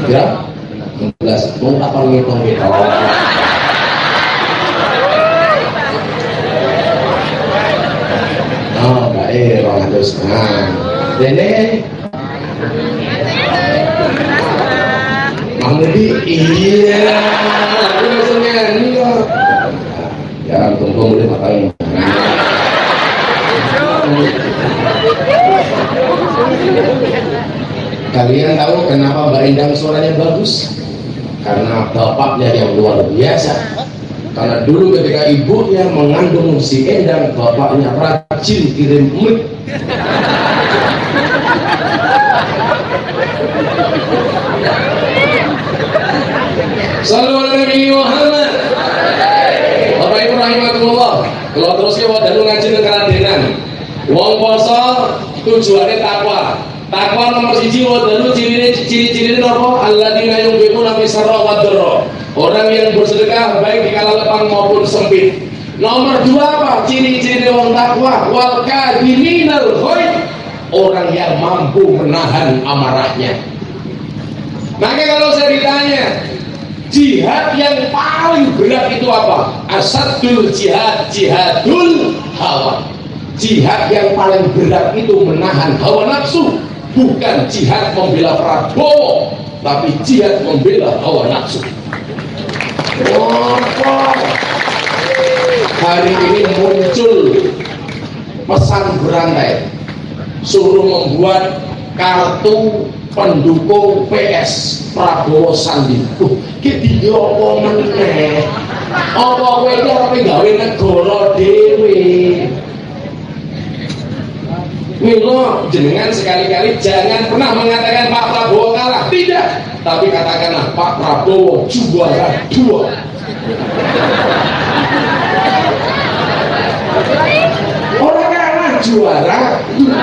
Ya, 16, mau apa ngitung gitu? Oh, baik, orang harus nah. Dene, Mahmudi, iya, aku kok. Ya, tunggu matang. Kalian tahu kenapa Mbak Indang suaranya bagus? Karena bapaknya yang luar biasa. Karena dulu ketika ibunya mengandung si Endang, bapaknya rajin kirim mic. Salam Nabi Muhammad. Bapak Ibu rahimahullah. Kalau terus wadah ngaji ke keradenan. Wong poso tujuannya takwa. Takwa nomor siji wadalu ciri ciri-ciri apa? Alladzina yunfiquna fi sarra wa dharra. Orang yang bersedekah baik di kala lapang maupun sempit. Nomor dua apa? Ciri-ciri orang takwa wal kadiminal ghaib. Orang yang mampu menahan amarahnya. Maka kalau saya ditanya, jihad yang paling berat itu apa? Asadul jihad, jihadul hawa. Jihad yang paling berat itu menahan hawa nafsu, bukan jihad membela Prabowo, tapi jihad membela hawa nafsu. Apa? Hari ini muncul pesan berantai suruh membuat kartu pendukung PS Prabowo Sandi. Uh, ki iki apa meneh? Apa kowe iki arep gawe negara dhewe? Milo jenengan sekali-kali jangan pernah mengatakan Pak Prabowo kalah, tidak. Tapi katakanlah Pak Prabowo juara dua. Orang kalah juara dua.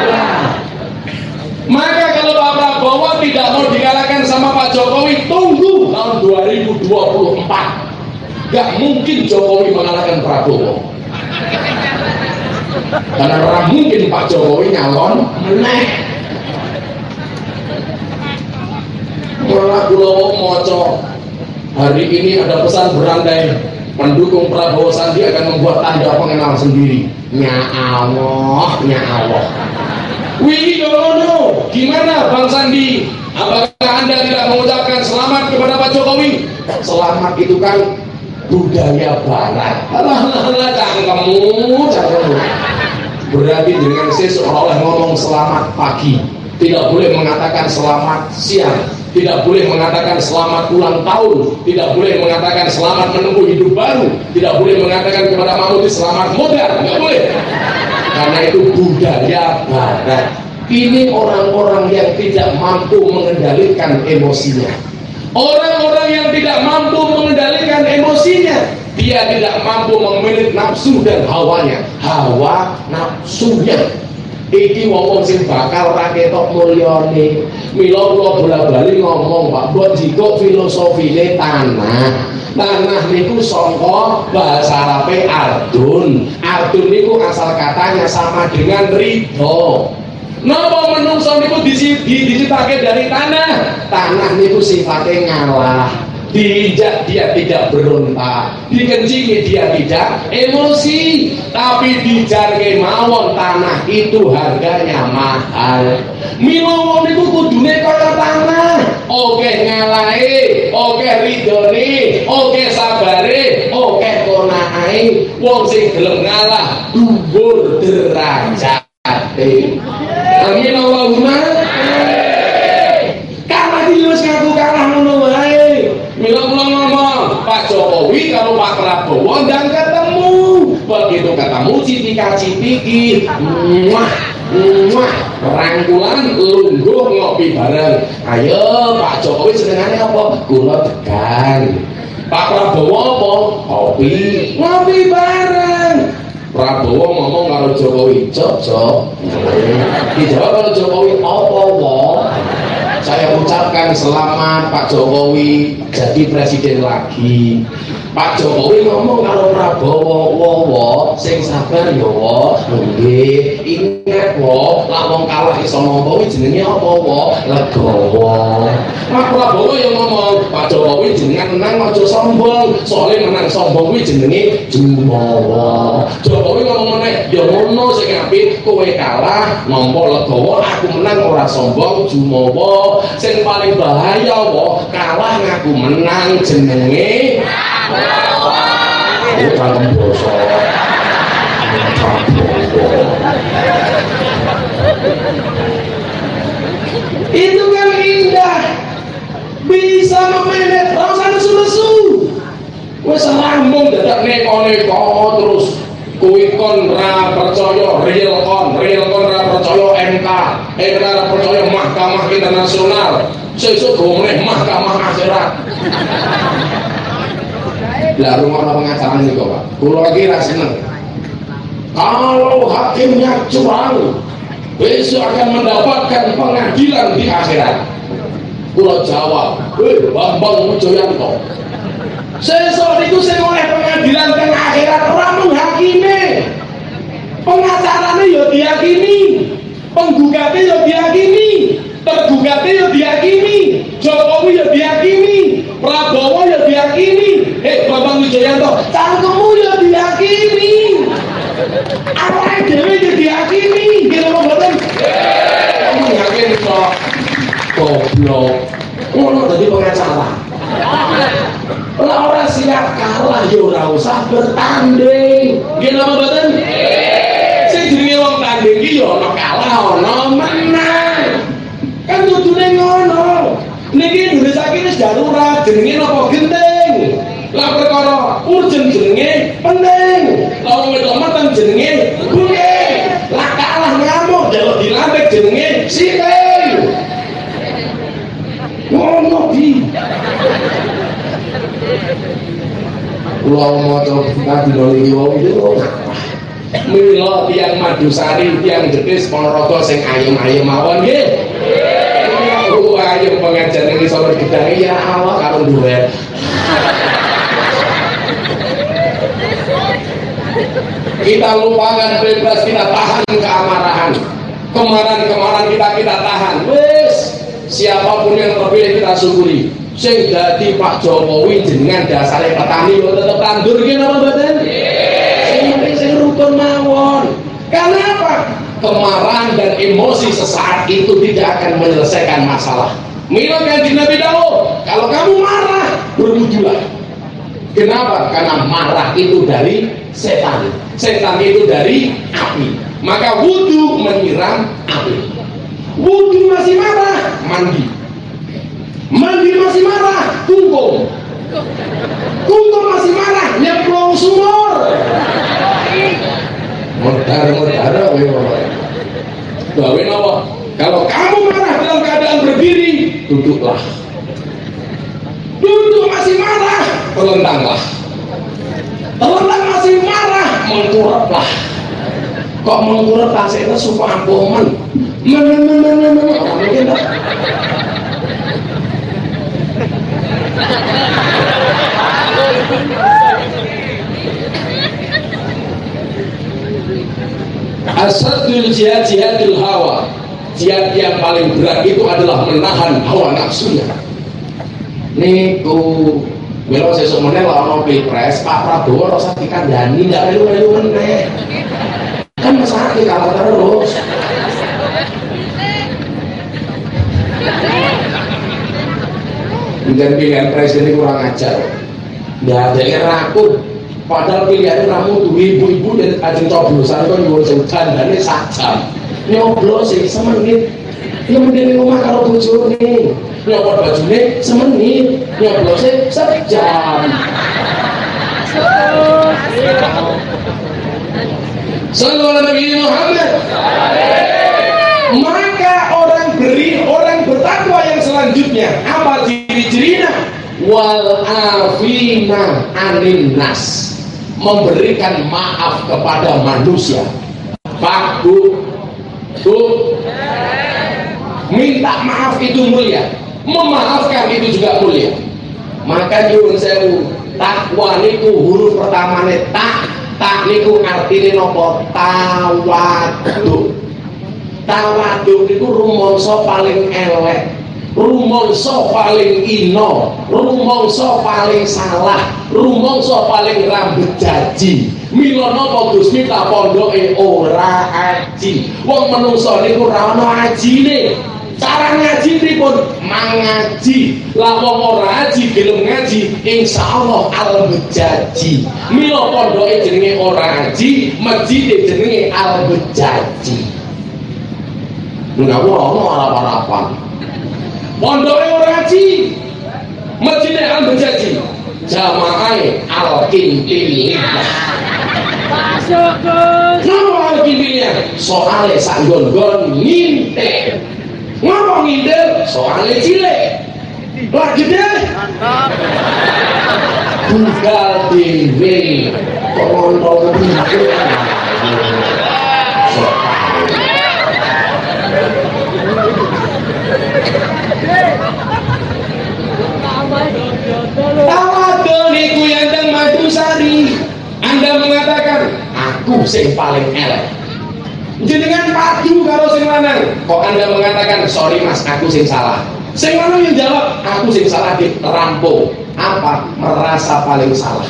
Maka kalau Pak Prabowo tidak mau dikalahkan sama Pak Jokowi, tunggu tahun 2024. Gak mungkin Jokowi mengalahkan Prabowo. Karena orang mungkin Pak Jokowi nyalon meneh. Malah Kulowo Moco hari ini ada pesan berandai pendukung Prabowo Sandi akan membuat tanda pengenal sendiri. Nya Allah, nya Allah. Wih Yolono, gimana Bang Sandi? Apakah Anda tidak mengucapkan selamat kepada Pak Jokowi? Selamat itu kan budaya barat. Alah, alah, cangkemmu, cangkemmu. Berarti dengan saya seolah-olah ngomong selamat pagi. Tidak boleh mengatakan selamat siang. Tidak boleh mengatakan selamat ulang tahun. Tidak boleh mengatakan selamat menempuh hidup baru. Tidak boleh mengatakan kepada Mahmudi selamat modal. Tidak boleh karena itu budaya barat ini orang-orang yang tidak mampu mengendalikan emosinya orang-orang yang tidak mampu mengendalikan emosinya dia tidak mampu memilih nafsu dan hawanya. Hawa nafsunya iki wong sing bakal ra ketok mila kula bola-bali ngomong Pak Mbok jiko filosofine tanah. Tanah niku songko bahasa Arabe ardun. Ardun niku asal katanya sama dengan ridho Napa menungso niku diciptake dari tanah? Tanah niku sifatnya ngalah. Diinjak dia tidak berontak dikencingi dia tidak emosi. Tapi dijarke mawon tanah itu harganya mahal. Milawon itu kudune kaya tanah. Oke ngalahi oke ridhoni oke sabare oke konai wong sing gelem ngalah dhuwur derajate. Amin Allahumma kalah di ngaku kalah ngono Mila kula ngomong, Pak Jokowi kalau Pak Prabowo dan ketemu. Begitu ketemu cipika-cipiki, muah, muah, rangkulan lungguh ngopi bareng. Ayo Pak Jokowi senengannya apa? Kula degan. Pak Prabowo apa? Kopi. Ngopi bareng. Prabowo ngomong karo Jokowi, "Cok, cok." Dijawab karo Jokowi, "Apa, wong?" saya ucapkan selamat Pak Jokowi jadi presiden lagi Pak Jokowi ngomong kalau Prabowo wowo sing sabar ya wo nggih. Ingat wo lawang kalah iso ngomong jenenge apa wo legowo. Pak Prabowo yang ngomong Pak Jokowi jenengan menang aja sombong. Soalnya menang sombong kuwi jenenge jumawa Jokowi ngomong meneh ya ngono sing apik kowe kalah nampa legowo aku menang ora sombong jumawa sing paling bahaya wo kalah ngaku menang jenenge itu kan indah. Bisa memenet rasa nesu-nesu. Wis lambung dadak neko-neko terus kuwi kon ra percaya real kon real kon ra percaya MK MK ra percaya Mahkamah Internasional. Sesuk gomeh Mahkamah Akhirat lah rumah pengacara ini kok pak? Kulo lagi seneng. Kalau hakimnya curang besok akan mendapatkan pengadilan di akhirat. Kulo jawab weh Bambang Wijoyanto sesok itu saya oleh pengadilan ke akhirat orang menghakimi pengacaranya ya diyakini penggugatnya ya diyakini tergugatnya ya diyakini Jokowi ya diyakini Prabowo ya diyakini eh Wijoyanto cangkemmu ya diyakini. Awalnya dewe ya diyakini. Gitu mau betul kamu yakin kok goblok. Ngono tadi pengacara lah orang siap kalah ya ora usah bertanding. Gitu mau betul sing jenenge wong tanding iki ya ana kalah ana menang. Kan dudune ngono. Niki Indonesia iki wis darurat jenenge napa? Genting. Lah perkara urgen jenenge penting lah wong wedok mateng jenenge bunge. Lah kalah ngamuk jaluk dilantik jenenge siting ngono di Kula maca Nabi niki wong itu Mila tiang Madusari, tiang Jetis, Ponorogo sing ayem-ayem mawon nggih. Aku ayem pengajian iki sore gedang. Ya Allah karo duwe. Kita lupakan bebas, kita tahan keamarahan. Kemarahan-kemarahan kita kita tahan. Wis, siapa pun yang terpilih kita syukuri. Sing dadi Pak Jokowi jenengan dasare petani yo tetep tandur iki napa mboten? Sing penting sing rukun mawon. Karena apa? Kemarahan dan emosi sesaat itu tidak akan menyelesaikan masalah. Mila kanjeng Nabi Dawo, kalau kamu marah, berwudulah. Kenapa? Karena marah itu dari setan. Setan itu dari api. Maka wudhu menyiram api. Wudhu masih marah, mandi. Mandi masih marah, tunggu. Tunggu masih marah, nyemplung sumur. Merdara-merdara, Gawe apa? Kalau kamu marah dalam keadaan berdiri, duduklah. Duduk masih marah, telentanglah. Telentang masih marah, mengkuraplah. Kok mengkurap hasilnya supaya ampuman? Mana mana mana mana mungkin tak? Asadul jihad jihadul hawa Jihad yang paling berat itu adalah menahan hawa nafsunya niku Milo sesuk meneh lah ono pilpres Pak Prabowo rasa dikandani nggak melu-melu meneh. Kan masalah kalah terus. Dan pilihan presiden kurang ajar. Nggak ada yang padahal pilihan kamu tuh ibu-ibu dan ajeng coblosan kan nyuwun sedan dan ini sajam nyoblos sih semenit ya mending rumah kalau bojone nyopot bajune semenit. Nyoblosnya sejam. Sallallahu Nabi Muhammad maka orang beri orang bertakwa yang selanjutnya apa ciri-cirinya wal afina anin nas. Memberikan maaf kepada manusia. Pak Bu Bu minta maaf itu mulia. Memaafkan itu juga mulia. Maka nyuwun sewu takwa niku huruf pertama tak tak niku artine nopo? Tawaduk. Tawaduk niku rumangsa paling elek rumangsa paling ino rumangsa paling salah rumangsa paling rambut jaji mila napa Gusti tak pondoke ora aji wong menungso niku ora ana ajine cara ngaji pripun mangaji lah wong ora ngaji gelem ngaji insyaallah al bejaji mila pondoke jenenge ora ngaji masjid jenenge al bejaji Enggak ono apa-apa. Pondoke ora ngaji. Masjid al bejaji. Jamaah al kintilillah. Masuk Gus. Napa al kintilillah? Soale sak gon-gon ngintel. Ngapa ngintel? Soale cilik. Lah gede. Tunggal dewe. Ngontrol pintu. Niku yang teng Madusari. Anda mengatakan aku sing paling elek. Jenengan padu karo sing lanang. Kok Anda mengatakan sorry Mas, aku sing salah. Sing lanang yang jawab, aku sing salah dirampung. Apa? Merasa paling salah.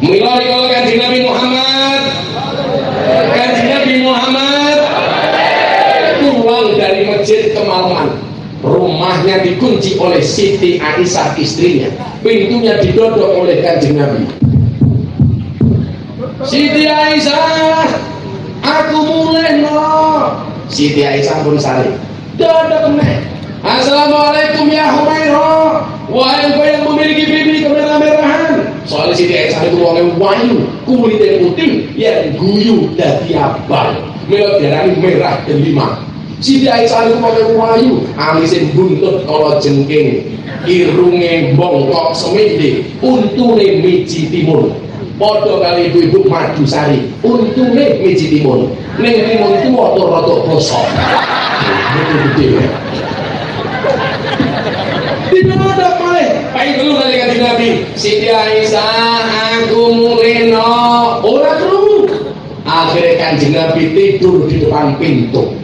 Mila kalau kanjeng Nabi Muhammad Kanjeng Nabi Muhammad pulang dari masjid kemalaman rumahnya dikunci oleh Siti Aisyah istrinya. Pintunya didodok oleh kanjeng Nabi. Siti Aisyah aku mulai no Siti Aisyah pun sari dodok nih Assalamualaikum ya Humairah. Wahai engkau yang memiliki bibi kemerah-merahan. Soalnya Siti Aisyah itu orangnya wayu Kulitnya putih Yang guyu dadi abang Mila diarani merah delima Siti Aisyah itu pakai wayu Alisin buntut kalau jengking. Irunge bongkok semede Untune miji timun. Podo kali ibu-ibu madu sari. Untune miji timun. Neng timun itu rotok-rotok bosok. Betul-betul tidak ada malih. Paling dulu kali kanjeng Nabi Siti Aisyah aku mulino ora krungu. Akhirnya kanjeng Nabi tidur di depan pintu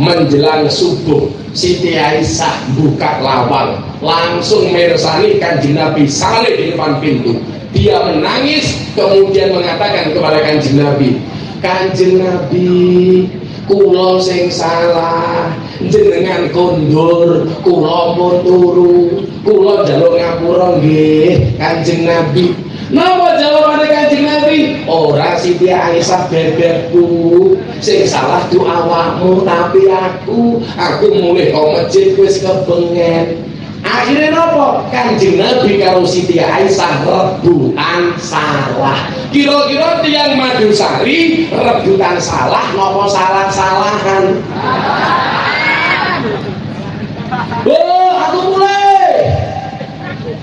menjelang subuh Siti Aisyah buka lawang. Langsung meresani kanjeng Nabi saleh di depan pintu. Dia menangis kemudian mengatakan kepada kanjeng Nabi kanjeng Nabi kula sing salah jenengan kondur kula pun turu kula njaluk ngapura nggih kanjeng Nabi Napa jawabane Kanjeng Nabi? Ora Siti Aisyah bebekku. Sing salah tu awakmu tapi aku. Aku mulai kok masjid wis kebengen. Akhirnya nopo kanjeng Nabi karo Siti Aisyah rebutan salah. Kira-kira tiang Madusari rebutan salah nopo salah-salahan. Mulai.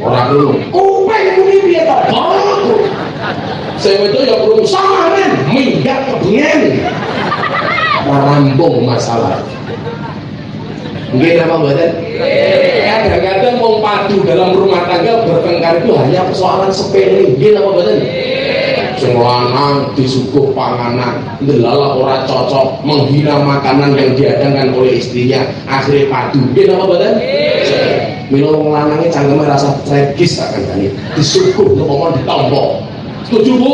Orang dulu, kuping muni piye to? Bangku. Saya itu ya belum salah men, minggat kebengen. Marambung masalah. Mungkin apa badan? Kadang-kadang mau padu dalam rumah tangga bertengkar itu hanya persoalan sepele. Mungkin apa badan? Sing lanang disuguh panganan, ndelala ora cocok, menghina makanan yang dihadangkan oleh istrinya, akhirnya padu. Mungkin apa badan? mila wong lanange cangkeme rasa tragis tak kandhani disuguh ngomong ditompo setuju Bu?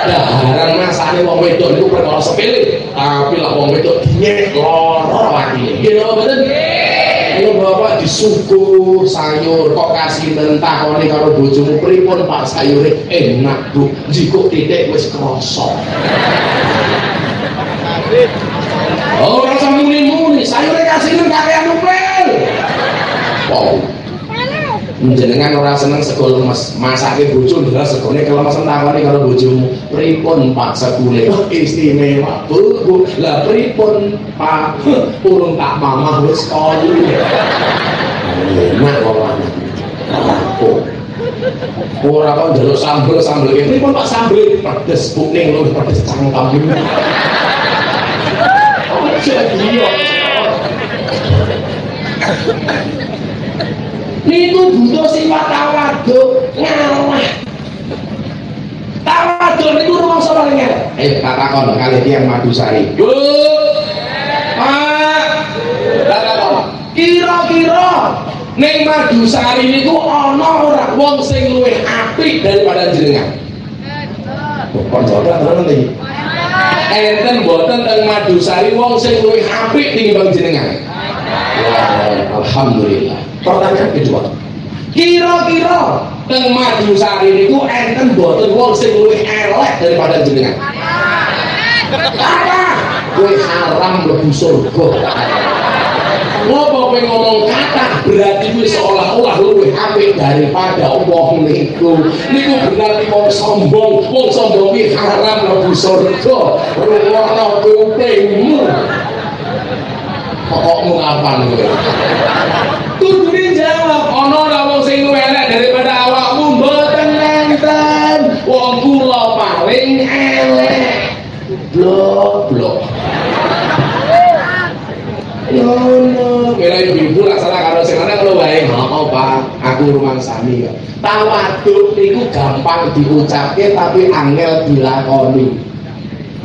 Daharan masane wong wedok niku perkara sepele. Tapi lah wong wedok dinyek lara atine nggih napa mboten Ini bapak disuguh sayur kok kasih takoni karo bojomu? Pripun Pak sayure? Enak Bu. Jikuk titik wis krasa Oh, ora usah muni-muni, sayure kasih nang kakean upil. Wow. Jenengan ora seneng sego lemes, masake bojo ndelok segone kelemesen takoni karo bojomu. Pripun Pak sekule? Oh, istimewa. Bu. Lah pripun Pak? Urung tak mamah wis koyo. Enak wong lanang. Aku. Ora kok sambel sambel. Pripun Pak sambel? Pedes kuning lho, pedes cangkem. Jadi Niku butuh sifat tawaduk ngalah. Tawaduk niku rumah sama dengan. Eh katakan kali tiang Madusari. Bu, Pak. Kira-kira Neng Madusari niku ana ora wong sing luwih apik daripada jenengan. Kok jawab tenan iki? Enten boten teng Madusari wong sing luwih apik tinimbang jenengan. Alhamdulillah. Pertanyaan kedua. Kira-kira teng Madusari niku enten boten wong sing luwih elek daripada jenengan. Apa? Kowe haram mlebu surga. Ngopo kowe ngomong kata berarti kowe seolah-olah luwih apik daripada wong niku. Niku berarti wong sombong, wong sombong iki haram mlebu surga. Rungokno kupingmu. Pokokmu kapan kowe? Kudune jawab, ana ora wong sing elek daripada awakmu mboten nenten. Wong kula paling elek. Blok, blok. Ngono, kira ibu lah salah karo sing ana kalau wae, heeh Pak, aku rumangsani kok. Tawaduk niku gampang diucapke tapi angel dilakoni.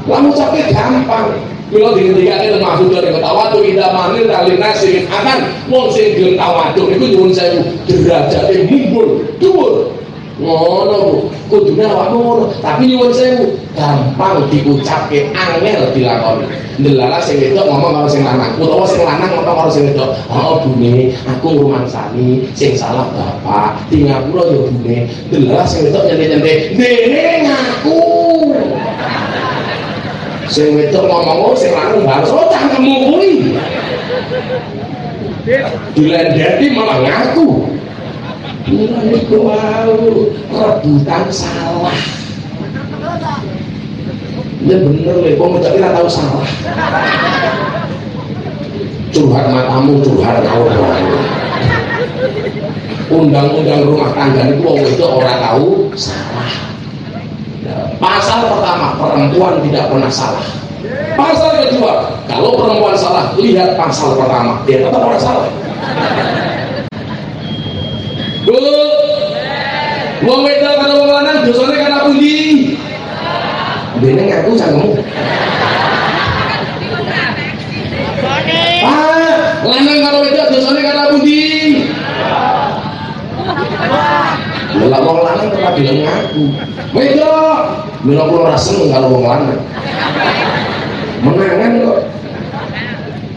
Lah ngucapke gampang. Kula dingendikake teng maksud dari tawaduk ida manil kali nasirin akan wong sing gelem tawaduk niku nyuwun sewu derajate dhuwur. Ngono Bu, kudune ngono, tapi nyuwun sewu gampang diucapke angel dilakoni. Ndelala sing ngomong karo sing lanang, utawa sing lanang ngomong karo sing wedok. Oh bune, aku rumangsani sing salah bapak. Di ngapura ya bune. Ndelala sing wedok nyente-nyente, "Dene ngaku." Sing wedok ngomong oh sing lanang balas, "Oh cangkemmu kuwi." Dilendeti malah ngaku. Niku wau rebutan salah. Ya bener lho, wong tapi ora tau salah. Curhat matamu, curhat kau Undang-undang rumah tangga itu wong itu orang tahu salah. Pasal pertama, perempuan tidak pernah salah. Pasal kedua, kalau perempuan salah, lihat pasal pertama, dia tetap orang salah. Bu, wong wedok karo wong lanang dosane kana pundi? Dene ngaku cangkemmu. Ah, lanang karo wedok dosane kana pundi? Lah wong lanang tetap bilang ngaku. Wedok, mila kula ora seneng karo wong lanang. Menangan kok.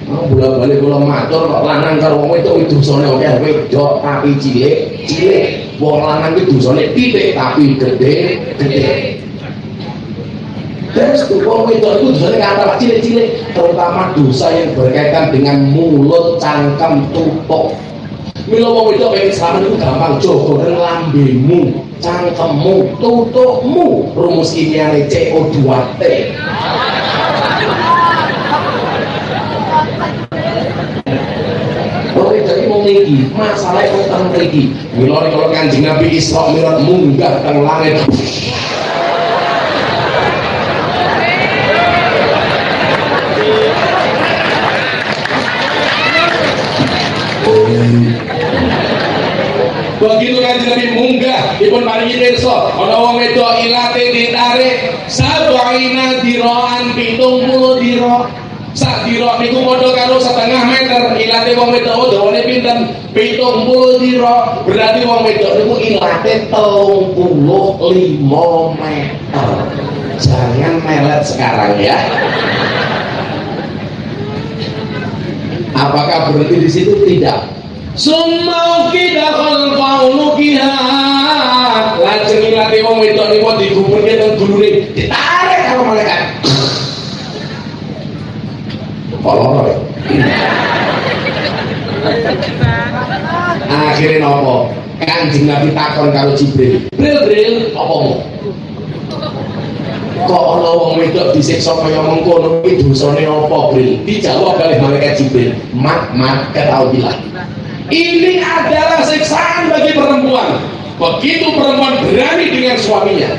Oh, bola balik kula matur kok lanang karo wong wedok itu dosane akeh wedok tapi cilik, cilik. Wong lanang itu dosane titik tapi gede, gede. Terus wong wedok itu dosane kata cilik-cilik, terutama dosa yang berkaitan dengan mulut, cangkem, tutuk. Mila wong wedok pengen selamat itu gampang nang lambemu, cangkemmu, tutukmu, rumus kimiane CO2T. Oke, jadi mriki, masalah kok teng mriki. Mila kalau Kanjeng Nabi Isra Mi'raj munggah teng langit. Kan Nabi munggah, dipun paringi pirsa, ana wong wedok ilate ditarik sabaina diraan 70 dira. Sadira niku padha karo setengah meter, ilate wong wedok dawane pinten? 70 dira. Berarti wong wedok niku ilate 35 meter. Jangan melet sekarang ya. Apakah berhenti di situ? Tidak. Sumau kita khalfau kihat. Lajeng ilate wong wedok niku diguburke nang gulune, ditarik karo kolor ya akhirnya nopo? Kanjeng nabi takon karo jibril. Bril bril apa mau? Kok ana wong wedok disiksa kaya mengkono iki dosane apa bril? Dijawab oleh malaikat jibril. Mat mat ketahuilah ini adalah siksaan bagi perempuan. Begitu perempuan berani dengan suaminya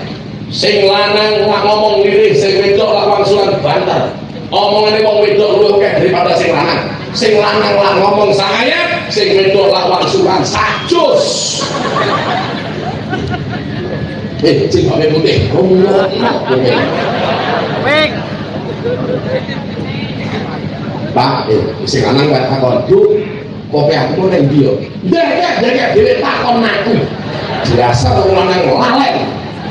sing lanang lah ngomong lirih sing wedok lah wangsulan bantar omongannya wong wedok luwih akeh daripada sing lanang. Sing lanang lah ngomong saya sing wedok lah wangsulan sajus. Eh sing pakai putih. Wek. Pak, eh, sing lanang gak takon, "Bu, kopi aku mau nang dia." Ndek, ndek, dhewe takon aku. Biasa wong lanang lalek.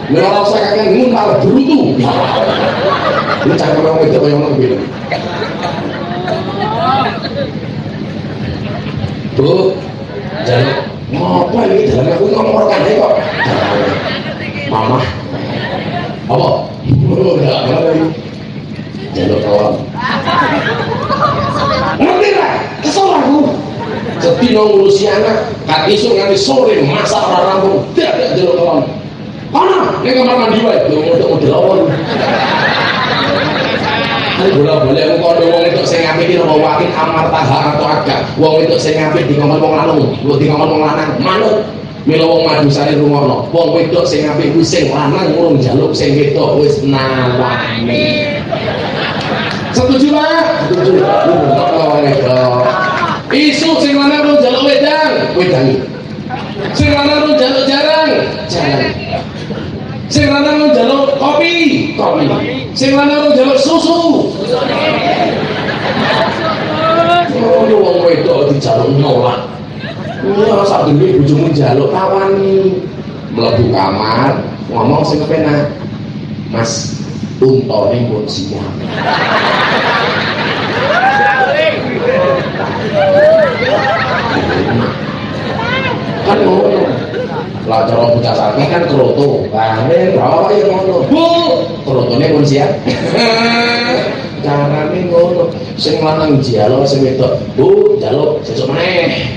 Nek ora usah kakek nguntal brutu. Lu cari orang itu yang ngono gitu. Bu, jangan ngapa ini dalam aku ngomongkan kok. Mama, apa? Enggak, enggak. Jalur kawan. Ngerti lah, kesel aku. Setino ngurusi anak, kat isu nganti sore masak rampung, tidak jalur kawan. Mana? Ini kamar mandi wae, yo model-model awon. Ini bola-bola aku kalau wong itu saya ngapit di nomor wakil amar taha atau agak wong itu saya ngapit di ngomong wong lanang di ngomong wong lanang manut Mila wong madu sare rungono wong wedok sing ngapit kuwi sing lanang urung njaluk sing wedok wis nawani Setuju Pak? Setuju. Oh, wedok. Isu sing lanang urung njaluk wedang, wedangi. Sing lanang urung njaluk jarang, jarang. Sing lanang njaluk kopi, kopi. Sing lanang njaluk susu. Oh, wong wedok dijaluk nolak. Iya, sak dene bojomu njaluk tawani. Mlebu kamar, ngomong sing kepenak. Mas, untone pun siap. Kan ngono. Lah cara bocah sapi kan kroto. Men bawa ya ngono. Bu, krotone pun siap. Carane ngono. Sing lanang jalo sing wedok, Bu, jaluk sesuk meneh.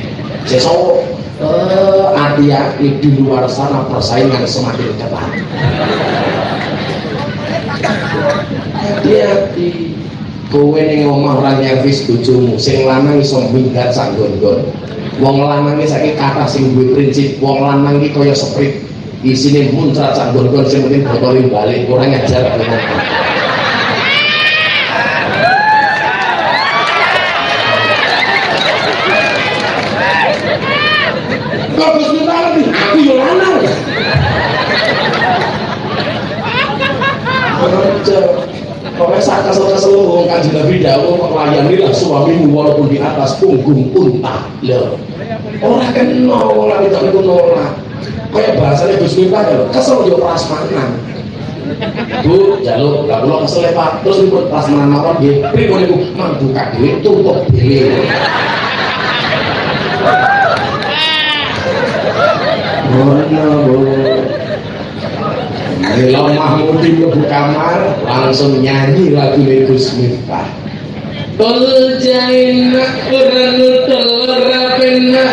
Sesuk eh hati-hati di luar sana persaingan semakin ketat. Hati-hati. Kowe ning omah ora nyervis bojomu, sing lanang iso minggat sak nggon Wong lanang iki saiki kata sing duwe prinsip, wong lanang iki kaya sprint. Isine muncrat sak nggon sing penting botol balik, ora ngajar kok. Miftah lebih aku yo lanang. Pokoknya saat kesel-kesel wong kanjeng Nabi dawuh kok layanilah suamimu walaupun di atas punggung unta. Lho. Ora kena wong lanang itu nolak. Kayak bahasanya Gus Miftah lho, kesel yo prasmanan. Bu, jaluk, lah kula kesel ya, Pak. Terus niku prasmanan mawon nggih. Pripun niku? Mang buka duit tutup dhewe. Mana bu? Mila Mahmudi mlebu kamar langsung nyanyi lagu Gus Miftah. Tol jaina ora nutul ora pena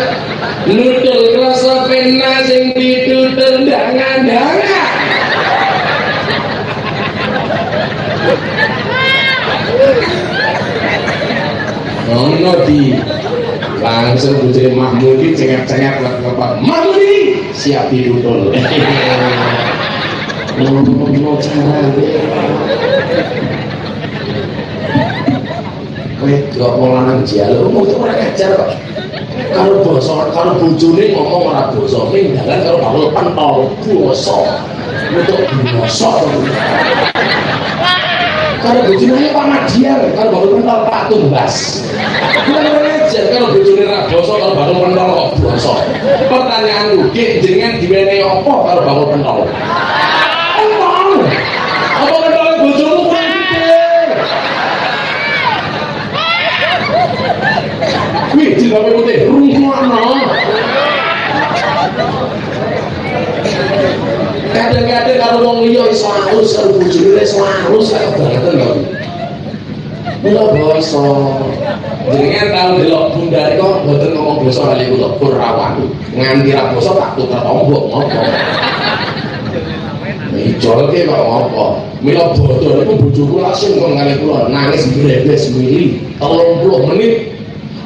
nutul rasa pena sing ditutul ndangan-ndangan. Ono di langsung bujuri Mahmudi cengak-cengak lepas Mahmudi siap ditutul. Ngono carane. Wedok lanang jalo mau ngajar. Kalau basa kalau bojone ngomong ora basa, ning kalau bakal pentol basa. Untuk basa. Kalau bojone Pak Madiar, kalau baru kenal Pak Tumbas. Kurang ajar kalau bojone ra boso kalau baru kenal kok boso. Pertanyaanku, jenengan diwenehi apa kalau baru kenal? Kenal. Apa kenal bojomu kurang gede? Wih, jilbabe putih, rungokno. kadang-kadang kalau wong liya iso halus karo bojone wis halus kaya kebangetan kok Mula basa jenengan tau delok bundare kok mboten ngomong basa kali kula Kurawan nganti ra basa tak tutur tombok ngopo? Ijolke kok ngopo? Mila bodoh niku bojoku langsung kok kali kula nangis grebes mili 30 menit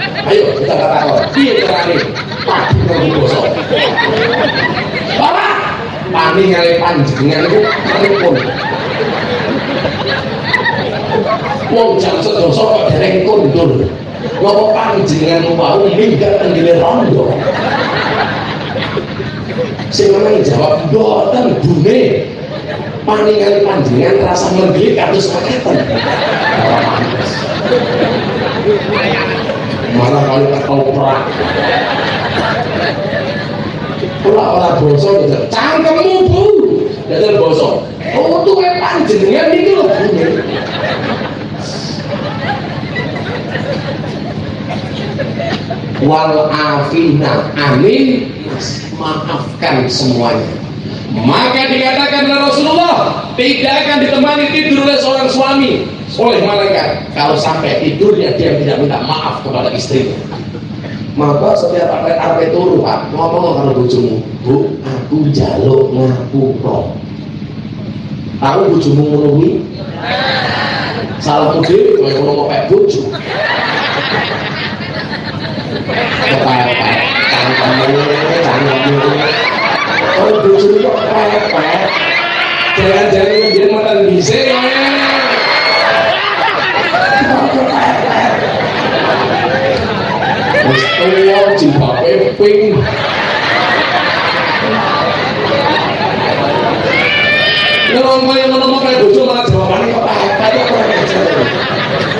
Ayo kita katakan, piye carane patu karo basa? Bapak, pani ngale panjenengan iku pripun? Wong jam sedoso kok dereng kondur. Ngopo panjenengan wau minggat tenggene rondo? Sing menang jawab mboten bune. Paningan panjenengan rasa menggelik kados makaten. Malah kali ketoprak. Kula ora basa gitu. Cangkemmu, Bu. Dadal basa. Oh, tuwe panjenengan iki bune. Wal afina amin maafkan semuanya. Maka dikatakan oleh Rasulullah tidak akan ditemani tidur oleh seorang suami oleh malaikat kalau sampai tidurnya dia tidak minta maaf kepada istrinya. Maka setiap apa apa turu pak ngomong kalau bojomu, bu aku jaluk ngapura. Tahu bojomu menunggu? Salah dewi kalau ngomong kayak bojo. Kepepet, cangkemmu, kok. Jangan-jangan dia mata bisa Wis tuwa jilbabe pink. Ngomong yang ngomong kayak bojo malah jawabannya kepepet kok ora.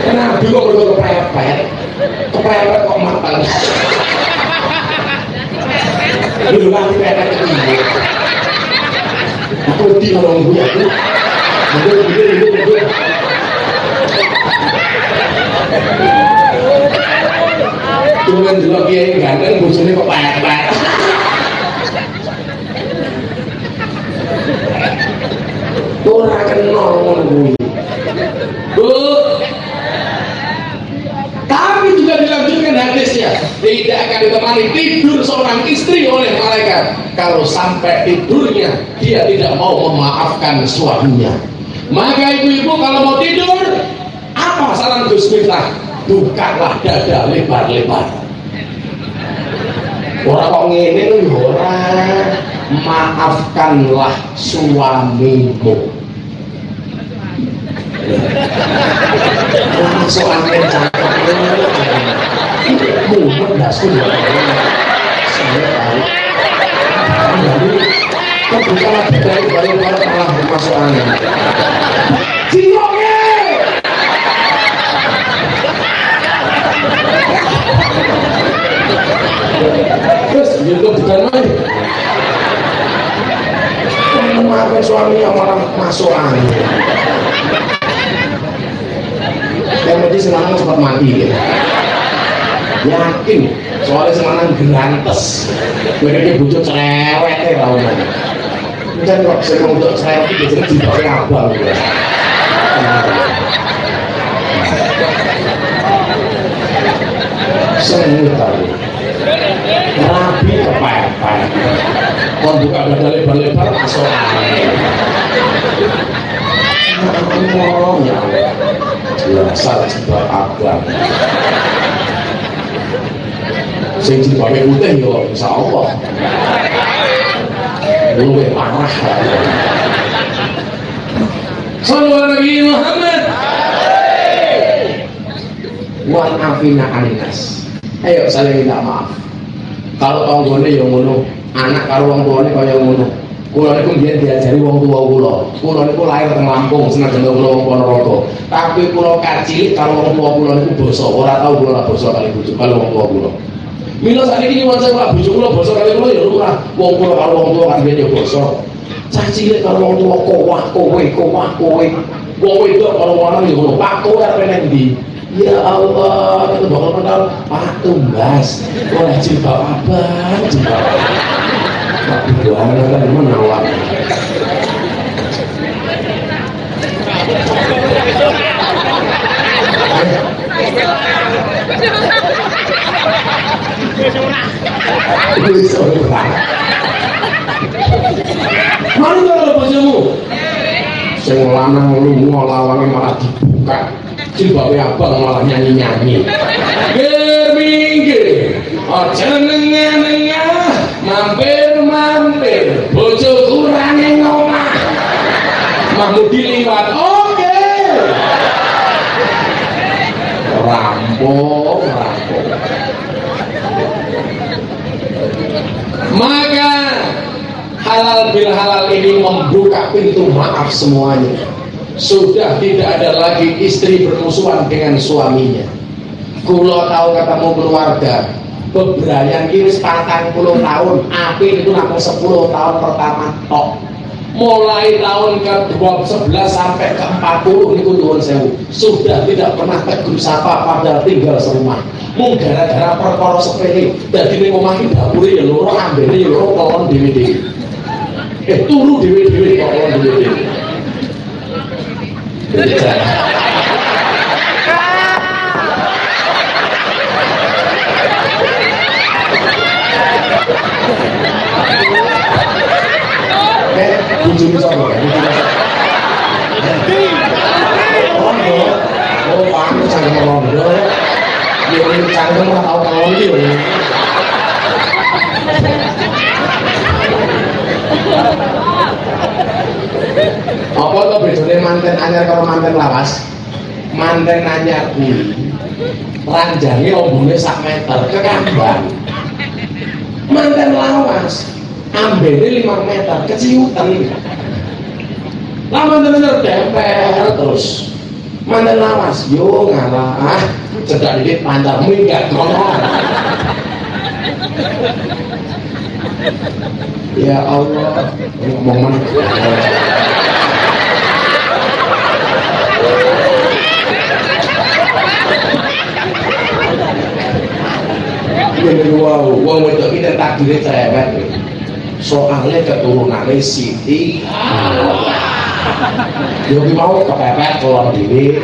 Kenapa kok bojo kepepet? Kepepet kok pepet. Aku di orang gue aku. Mundur, mundur. Cuman juga kiai ganteng, bojone kok pepet. Ora ngono kuwi. Bu. Tapi juga dilanjutkan hadisnya tidak akan ditemani tidur seorang istri oleh malaikat kalau sampai tidurnya dia tidak mau memaafkan suaminya. Maka ibu-ibu kalau mau tidur apa saran Gus Miftah? Bukalah dada lebar-lebar. Orang kok ngene lho ora. Maafkanlah suamimu. Masuk angin Ciloknya Terus itu bukan main Memaafkan suaminya malah masuk angin yang penting semangat cepat mati ya. yakin soalnya semangat gerantes mereka bujuk cerewet ya lawan dan kok sering untuk cerewet itu dipakai abang ya. Semut tadi rapi kepepet kon buka dada lebar-lebar masuk angin ngomong ya biasa jebak abang sing jebake putih yo insyaallah luwe parah Sallallahu Nabi Muhammad. Wan afina aninas Ayo saling minta maaf Kalau tanggone yang ngono Anak kalau wong tuane kaya ngono Kulo niku biyen diajari wong tua kulo. Kulo niku lahir teng Lampung, senajan kulo wong Ponorogo. Tapi kulo kacil kalau wong tua kulo niku basa, ora tau kulo ora basa kali bojo kalau wong tua kulo. Mila sakniki nyuwun sewu bojo kulo basa kali kulo ya lumrah. Wong kulo kalau wong tua kan biyen ya basa. Cah cilik kalau wong tua kowah kowe, kowah kowe. Wong wedok kalau wong lanang ya ngono, Pak kowe arep nang? Ya Allah, kita bakal kenal Pak Tumbas. Wah, jilbab abang, jilbab tapi Tuhan kan menawar Mana kalau bojomu? Sing lanang lunga lawange malah dibuka. Jilbabe abang malah nyanyi-nyanyi. Minggir. Aja nengah-nengah, mampir-mampir. Bojo kurange ngomah. Mahmud diliwat. Oke. Rampok. Maka halal bil halal ini membuka pintu maaf semuanya. Sudah tidak ada lagi istri bermusuhan dengan suaminya. Kulo tahu ketemu keluarga, bebrayan kiri sepatang puluh tahun, api itu namun sepuluh tahun pertama tok. Mulai tahun ke 11 sampai ke 40 ini kuduan sewu Sudah tidak pernah tegur sapa pada tinggal serumah Mung gara-gara perkara sepele Jadi ini ngomahin dapuri ya loro ambilnya ya loro kolon dewi-dewi Eh turu dewi-dewi kolon dewi-dewi Eh, bujuni sapa? Rondo. Oh, panas cangkem rondo. Ya ini cangkem ora tau kalon iki lho. Apa to bedane manten anyar karo manten lawas? Manten anyar kuwi ranjange ombone sak meter kekambang. Manten lawas ambene 5 meter keciutan lama bener dempel terus mantan lawas yo ngalah cedak dikit pantar minggat kono ya Allah. Ngomong mana? Ini wow, wow itu kita takdirnya cerewet. Soalnya keturunannya Siti. Yogi mau kepepet kolon diri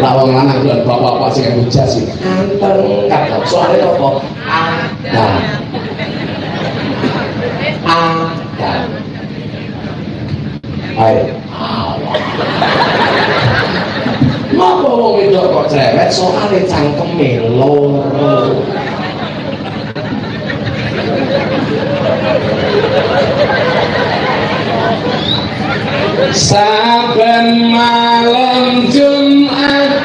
lawang lanang dan bapak-bapak sing nganggo jas iki. Anteng kata soalnya apa? Ada ada ayo. Ngapa wong wedok kok cerewet Saben malam Jumat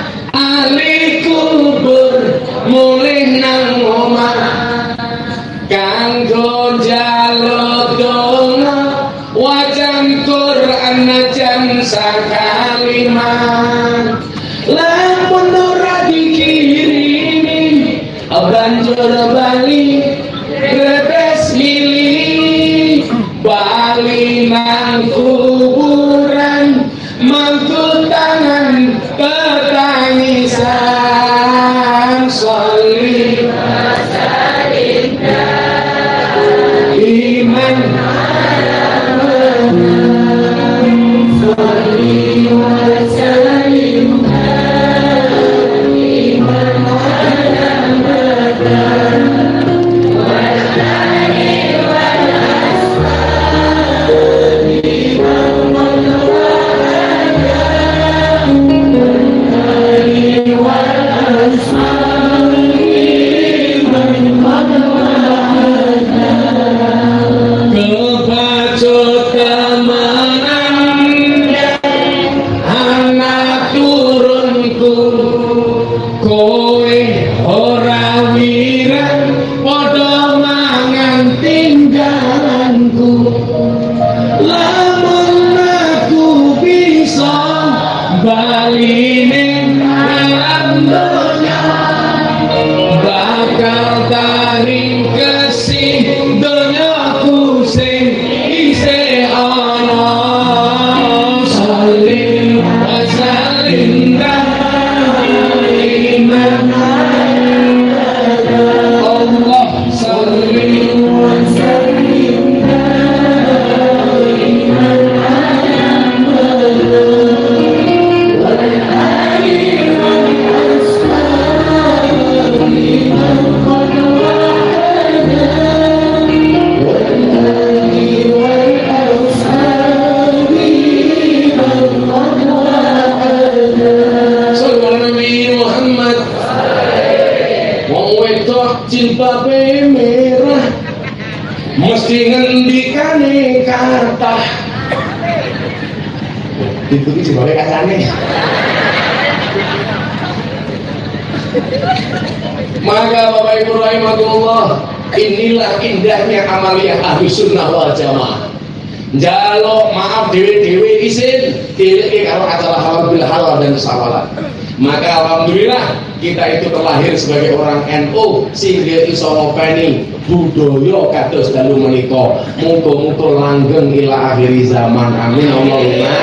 terlahir sebagai orang NU sehingga iso ngopeni budaya kados dalu menika. Muga-muga langgeng ila akhir zaman. Amin Allahumma.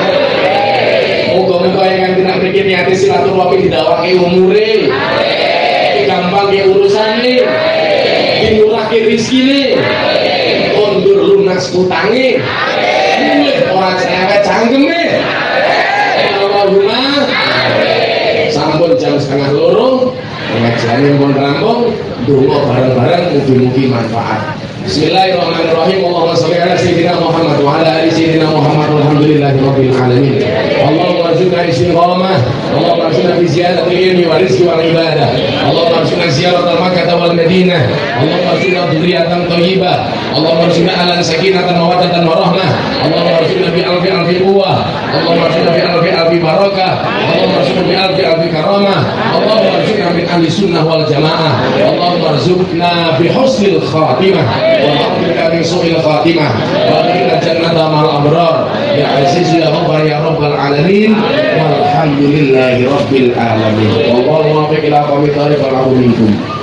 Muga-muga yang tidak bikin niati silaturahmi didawake umure. Amin. Gampang ke urusane. Dimurahke rezekine. Kondur lunas utange. Amin. Orang cerewet cangkeme. Allahumma. Sampun jam setengah loro pengajian pun rampung donga bareng-bareng mugi-mugi manfaat. Bismillahirrahmanirrahim. Allahumma sholli ala sayyidina Muhammad wa ala ali sayyidina Muhammad. Walhamdulillahi rabbil alamin. Allahumma arzuqna istiqamah. Allahumma arzuqna bi ziyadati ilmi wa rizqi wal ibadah. Allahumma arzuqna ziyarat al Makkah wal Madinah. Allahumma arzuqna dzurriatan thayyibah Allahumma arsilna alan sakinatan mawaddatan warahmah Allahumma arsilna bi alfi alfi quwwah. Allahumma arsilna bi alfi alfi barakah. Allahumma arsilna bi alfi alfi karamah. Allahumma arsilna bi ahli sunnah wal jamaah. Allahumma arzuqna bi husnil khatimah. Wa aqbilna min su'il khatimah. Wa aqbilna jannata mal abrar. Ya aziz ya rabbal ya rabbal alamin. Walhamdulillahi rabbil alamin. Wallahu muwaffiq ila qawmi tarifa wal